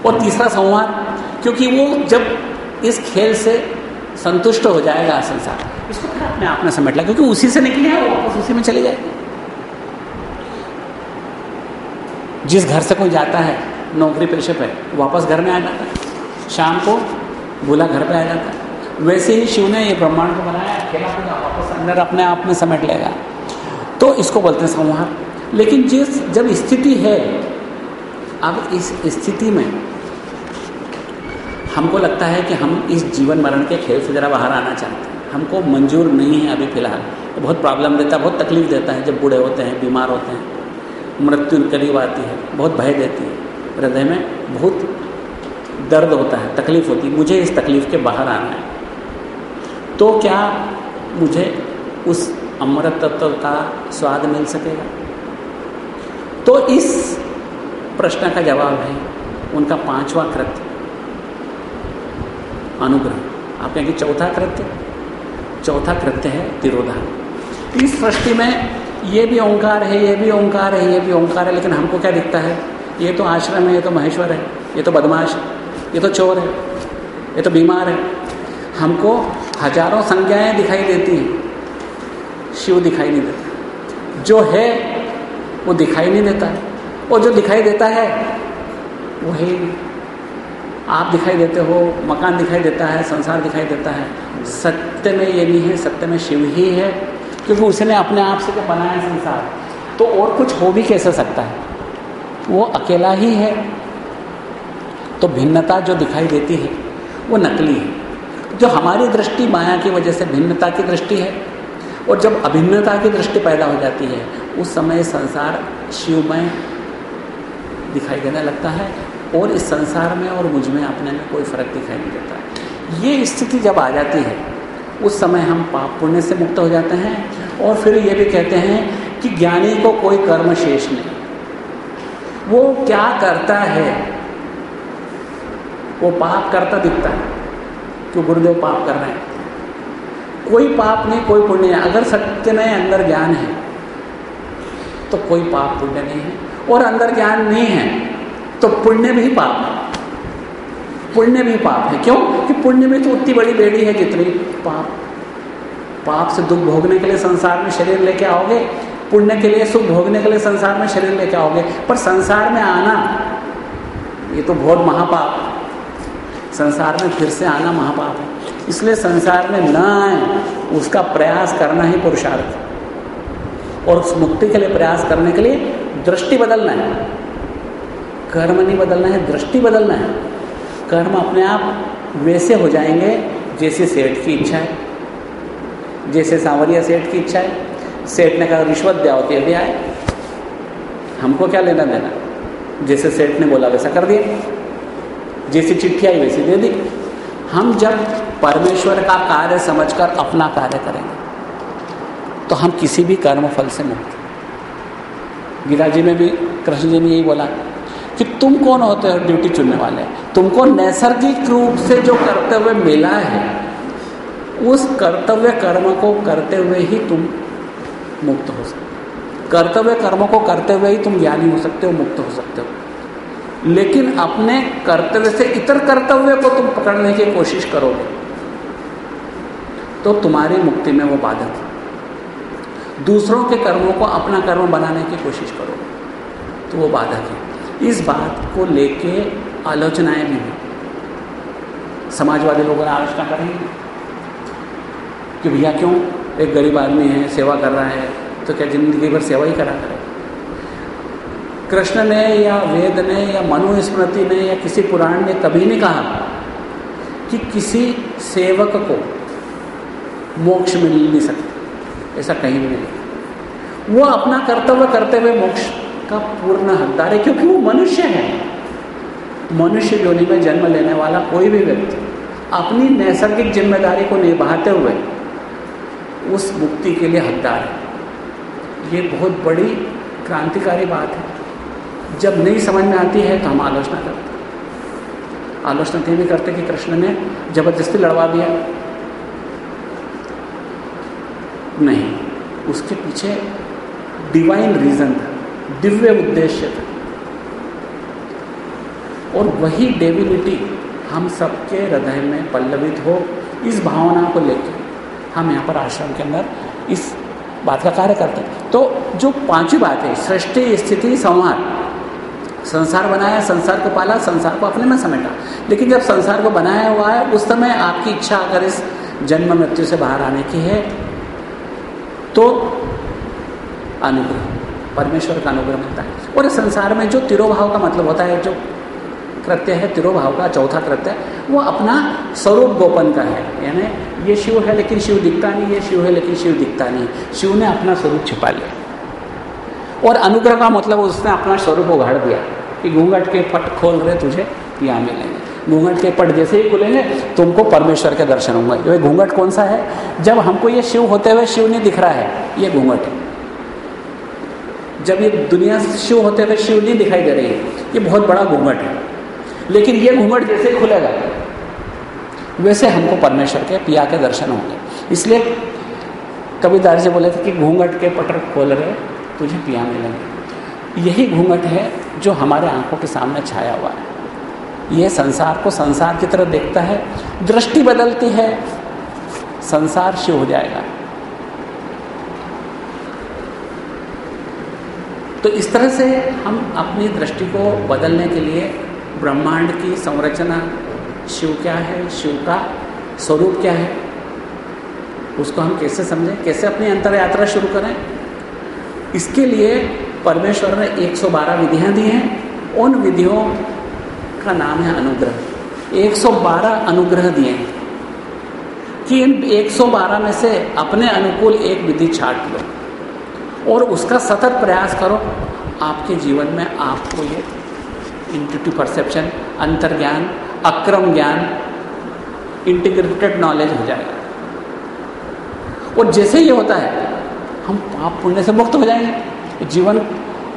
और तीसरा संवाद, क्योंकि वो जब इस खेल से संतुष्ट हो जाएगा संसार, इसको फिर अपने आप में समेट लिया क्योंकि उसी से निकले हैं, वो वापस उसी में चले जाएँगे। जिस घर से कोई जाता है, नौकरी पेशे पे, वापस घर में आ जाता है। शाम को भूला घर पे आ जाता। है वैसे ही शिव ने ये ब्रह्मांड को बनाया खेला पूरा वापस अंदर अपने आप में समेट लेगा। तो इसको बोलते हैं संहार। लेकिन जिस, जब स्थिति है, अब इस स्थिति में हमको लगता है कि हम इस जीवन मरण के खेल से ज़रा बाहर आना चाहते हैं। हमको मंजूर नहीं है अभी फ़िलहाल। तो बहुत प्रॉब्लम देता है, बहुत तकलीफ़ देता है, जब बूढ़े होते हैं, बीमार होते हैं। मृत्यु करीब आती है, बहुत भय देती है। हृदय में बहुत दर्द होता है, तकलीफ़ होती है, मुझे इस तकलीफ़ के बाहर आना है। तो क्या मुझे उस अमृत तत्व का स्वाद मिल सकेगा? तो इस प्रश्न का जवाब है उनका पांचवा कृत्य, अनुग्रह। आप कहेंगे चौथा कृत्य? चौथा कृत्य है तिरोधान। इस सृष्टि में ये भी ओंकार है, ये भी ओंकार है, ये भी ओंकार है, लेकिन हमको क्या दिखता है? ये तो आश्रम है, ये तो महेश्वर है, ये तो बदमाश है। ये तो चोर है, ये तो बीमार है। हमको हज़ारों संज्ञाएँ दिखाई देती हैं, शिव दिखाई नहीं देता। जो है, वो दिखाई नहीं देता। और जो दिखाई देता है, वो है आप दिखाई देते हो, मकान दिखाई देता है, संसार दिखाई देता है। सत्य में ये नहीं है, सत्य में शिव ही है, क्योंकि उसने अपने आप से तो बनाया संसार। तो और कुछ हो भी कैसे सकता है? वो अकेला ही है। तो भिन्नता जो दिखाई देती है, वो नकली है। जो हमारी दृष्टि माया की वजह से भिन्नता की दृष्टि है, और जब अभिन्नता की दृष्टि पैदा हो जाती है, उस समय संसार शिवमय दिखाई देने लगता है, और इस संसार में और मुझमें अपने में कोई फ़र्क दिखाई नहीं देता। ये स्थिति जब आ जाती है, उस समय हम पाप पुण्य से मुक्त हो जाते हैं, और फिर ये भी कहते हैं कि ज्ञानी को कोई कर्म शेष नहीं। वो क्या करता है वो पाप करता दिखता है क्यों गुरुदेव पाप कर रहे हैं। कोई पाप नहीं, कोई पुण्य नहीं। अगर सत्य में अंदर ज्ञान है तो कोई पाप पुण्य नहीं है। और अंदर ज्ञान नहीं है तो पुण्य भी पाप है। पुण्य भी पाप है। क्यों? कि पुण्य में तो उतनी बड़ी बेड़ी है जितनी पाप। पाप से दुख भोगने के लिए संसार में शरीर लेके आओगे, पुण्य के लिए सुख भोगने के लिए संसार में शरीर लेके आओगे, पर संसार में आना, ये तो बहुत महापाप संसार में फिर से आना महापाप है। इसलिए संसार में न आए, उसका प्रयास करना ही पुरुषार्थ। और उस मुक्ति के लिए प्रयास करने के लिए दृष्टि बदलना है। कर्म नहीं बदलना है, दृष्टि बदलना है। कर्म अपने आप वैसे हो जाएँगे जैसे सेठ की इच्छा है। जैसे सांवरिया सेठ की इच्छा है। सेठ ने कहा, रिश्वत दिया होती है दिया है हमको क्या लेना देना? जैसे सेठ ने बोला, वैसा कर दिया। जैसी चिट्ठी आई वैसी दे दी। हम जब परमेश्वर का कार्य समझकर अपना कार्य करेंगे तो हम किसी भी कर्म फल से मुक्त। गीता जी में भी, कृष्ण जी ने यही बोला कि तुम कौन होते हो ड्यूटी चुनने वाले? तुमको नैसर्गिक रूप से जो कर्तव्य मिला है, उस कर्तव्य कर्म को करते हुए ही तुम मुक्त हो सकते कर्तव्य कर्म को करते हुए ही तुम ज्ञानी हो सकते हो, मुक्त हो सकते हो। लेकिन अपने कर्तव्य से इतर कर्तव्य को तुम पकड़ने की कोशिश करोगे तो तुम्हारी मुक्ति में वो बाधक है। दूसरों के कर्मों को अपना कर्म बनाने की कोशिश करोगे तो वो बाधक है। इस बात को लेके आलोचनाएँ भी हुई समाजवादी लोगों ने आलोचना करेंगे कि भैया क्यों? एक गरीब आदमी है, सेवा कर रहा है तो क्या ज़िंदगी भर सेवा ही करा करे कृष्ण ने या वेद ने या मनुस्मृति ने या किसी पुराण ने कभी नहीं कहा कि किसी सेवक को मोक्ष मिल नहीं सकता। ऐसा कहीं भी नहीं। वो अपना कर्तव्य करते हुए मोक्ष का पूर्ण हकदार है, क्योंकि वो मनुष्य है। मनुष्य योनि में जन्म लेने वाला कोई भी व्यक्ति अपनी नैसर्गिक ज़िम्मेदारी को निभाते हुए उस मुक्ति के लिए हकदार है। ये बहुत बड़ी क्रांतिकारी बात है। जब नहीं समझ में आती है तो हम आलोचना करते हैं। आलोचना भी करते कि कृष्ण ने ज़बरदस्ती लड़वा दिया। नहीं, उसके पीछे डिवाइन रीजन था, दिव्य उद्देश्य था। और वही डेविलिटी हम सबके हृदय में पल्लवित हो, इस भावना को लेकर हम यहाँ पर आश्रम के अंदर इस बात का कार्य करते हैं। तो जो पांचवी बात है, सृष्टि, स्थिति संहार संसार बनाया, संसार को पाला, संसार को अपने में समेटा। लेकिन जब संसार को बनाया हुआ है, उस समय आपकी इच्छा अगर इस जन्म मृत्यु से बाहर आने की है तो अनुग्रह, परमेश्वर का अनुग्रह मिलता है। और इस संसार में जो तिरोभाव का मतलब होता है, जो कृत्य है, तिरोभाव का चौथा कृत्य, वो अपना स्वरूप गोपन का है। यानी ये शिव है, लेकिन शिव दिखता नहीं ये शिव है, लेकिन शिव दिखता नहीं। शिव ने अपना स्वरूप छिपा लिया। और अनुग्रह का मतलब उसने अपना स्वरूप उघाड़ दिया कि घूंघट के पट खोल रहे तुझे यहाँ मिलेंगे। घूंघट के पट जैसे ही खुलेंगे, तुमको परमेश्वर के दर्शन होंगे। ये घूंघट कौन सा है? जब हमको ये शिव होते हुए शिव नहीं दिख रहा है, ये घूंघट है। जब ये दुनिया शिव होते हुए शिव नहीं दिखाई दे रही है, ये बहुत बड़ा घूंघट है। लेकिन ये घूंघट जैसे खुलेगा, वैसे हमको परमेश्वर के पिया के दर्शन होंगे। इसलिए कबीरदार जी बोले थे कि घूंघट के पटर खोल रहे तुझे पिया मिलेंगे यही घूंघट है जो हमारे आँखों के सामने छाया हुआ है। यह संसार को संसार की तरह देखता है, दृष्टि बदलती है, संसार शिव हो जाएगा। तो इस तरह से हम अपनी दृष्टि को बदलने के लिए ब्रह्मांड की संरचना, शिव क्या है, शिव का स्वरूप क्या है, उसको हम कैसे समझें, कैसे अपनी अंतर यात्रा शुरू करें? इसके लिए परमेश्वर ने 112 विधियाँ दी हैं। उन विधियों का नाम है अनुग्रह। 112 अनुग्रह दिए हैं कि इन 112 में से अपने अनुकूल एक विधि छाट लो और उसका सतत प्रयास करो। आपके जीवन में आपको ये इंटूटिव परसेप्शन अंतर्ज्ञान, अक्रम ज्ञान इंटीग्रेटेड नॉलेज हो जाएगा। और जैसे ये होता है हम पाप पुण्य से मुक्त हो जाएँगे। जीवन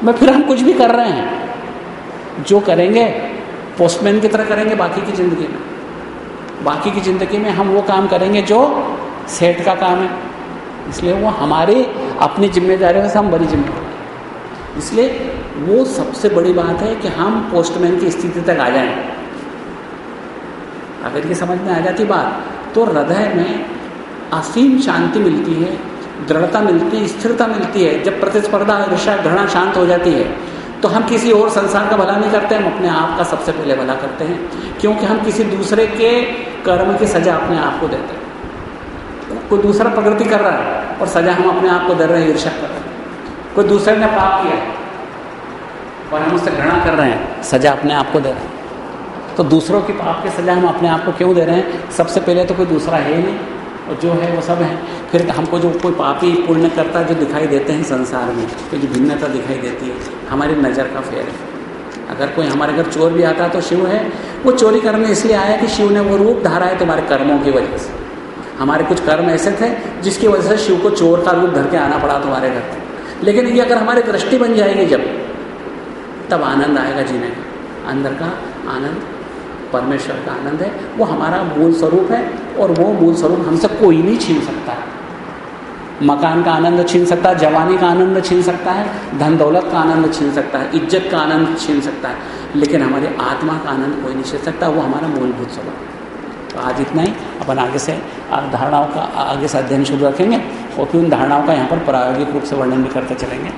में फिर हम कुछ भी कर रहे हैं। जो करेंगे पोस्टमैन की तरह करेंगे बाकी की ज़िंदगी में। बाकी की ज़िंदगी में हम वो काम करेंगे जो सेठ का काम है। इसलिए वो हमारी अपनी जिम्मेदारियों से हम बड़ी ज़िम्मेदारी इसलिए वो सबसे बड़ी बात है कि हम पोस्टमैन की स्थिति तक आ जाएँ। अगर ये समझ में आ जाती बात तो हृदय में असीम शांति मिलती है दृढ़ता मिलती, स्थिरता मिलती है। जब प्रतिस्पर्धा ऋषा घृणा शांत हो जाती है तो हम किसी और संसार का भला नहीं करते, हम अपने आप का सबसे पहले भला करते हैं, क्योंकि हम किसी दूसरे के कर्म की सजा अपने आप को देते हैं। कोई दूसरा प्रगति कर रहा है, और सजा हम अपने आप को दे रहे हैं ईर्षा कर रहे हैं कोई दूसरे ने पाप किया, और हम उससे घृणा कर रहे हैं, सजा अपने आप को दे रहे हैं। तो दूसरों की पाप की सजा हम अपने आप को क्यों दे रहे हैं? सबसे पहले तो कोई दूसरा है ही नहीं। और जो है वो सब है। फिर हमको जो कोई पापी पुण्य करता जो दिखाई देते हैं संसार में तो जो भिन्नता दिखाई देती है, हमारी नज़र का फेर है। अगर कोई हमारे घर चोर भी आता है तो शिव है। वो चोरी करने इसलिए आया कि शिव ने वो रूप धारा है तुम्हारे कर्मों की वजह से। हमारे कुछ कर्म ऐसे थे जिसकी वजह से शिव को चोर का रूप धर के आना पड़ा तुम्हारे घर लेकिन ये अगर हमारी दृष्टि बन जाएगी जब, तब आनंद आएगा जीने का। अंदर का आनंद परमेश्वर का आनंद है, वो हमारा मूल स्वरूप है और वो मूल स्वरूप हमसे कोई नहीं छीन सकता। है मकान का आनंद छीन सकता है जवानी का आनंद छीन सकता है, धन दौलत का आनंद छीन सकता है, इज़्ज़त का आनंद छीन सकता है, लेकिन हमारे आत्मा का आनंद कोई नहीं छीन सकता, वो हमारा मूलभूत स्वभाव तो आज इतना ही, अपन आगे से धारणाओं का आगे से अध्ययन शुरू रखेंगे, और फिर उन धारणाओं का यहाँ पर प्रायोगिक रूप से वर्णन भी करते चलेंगे।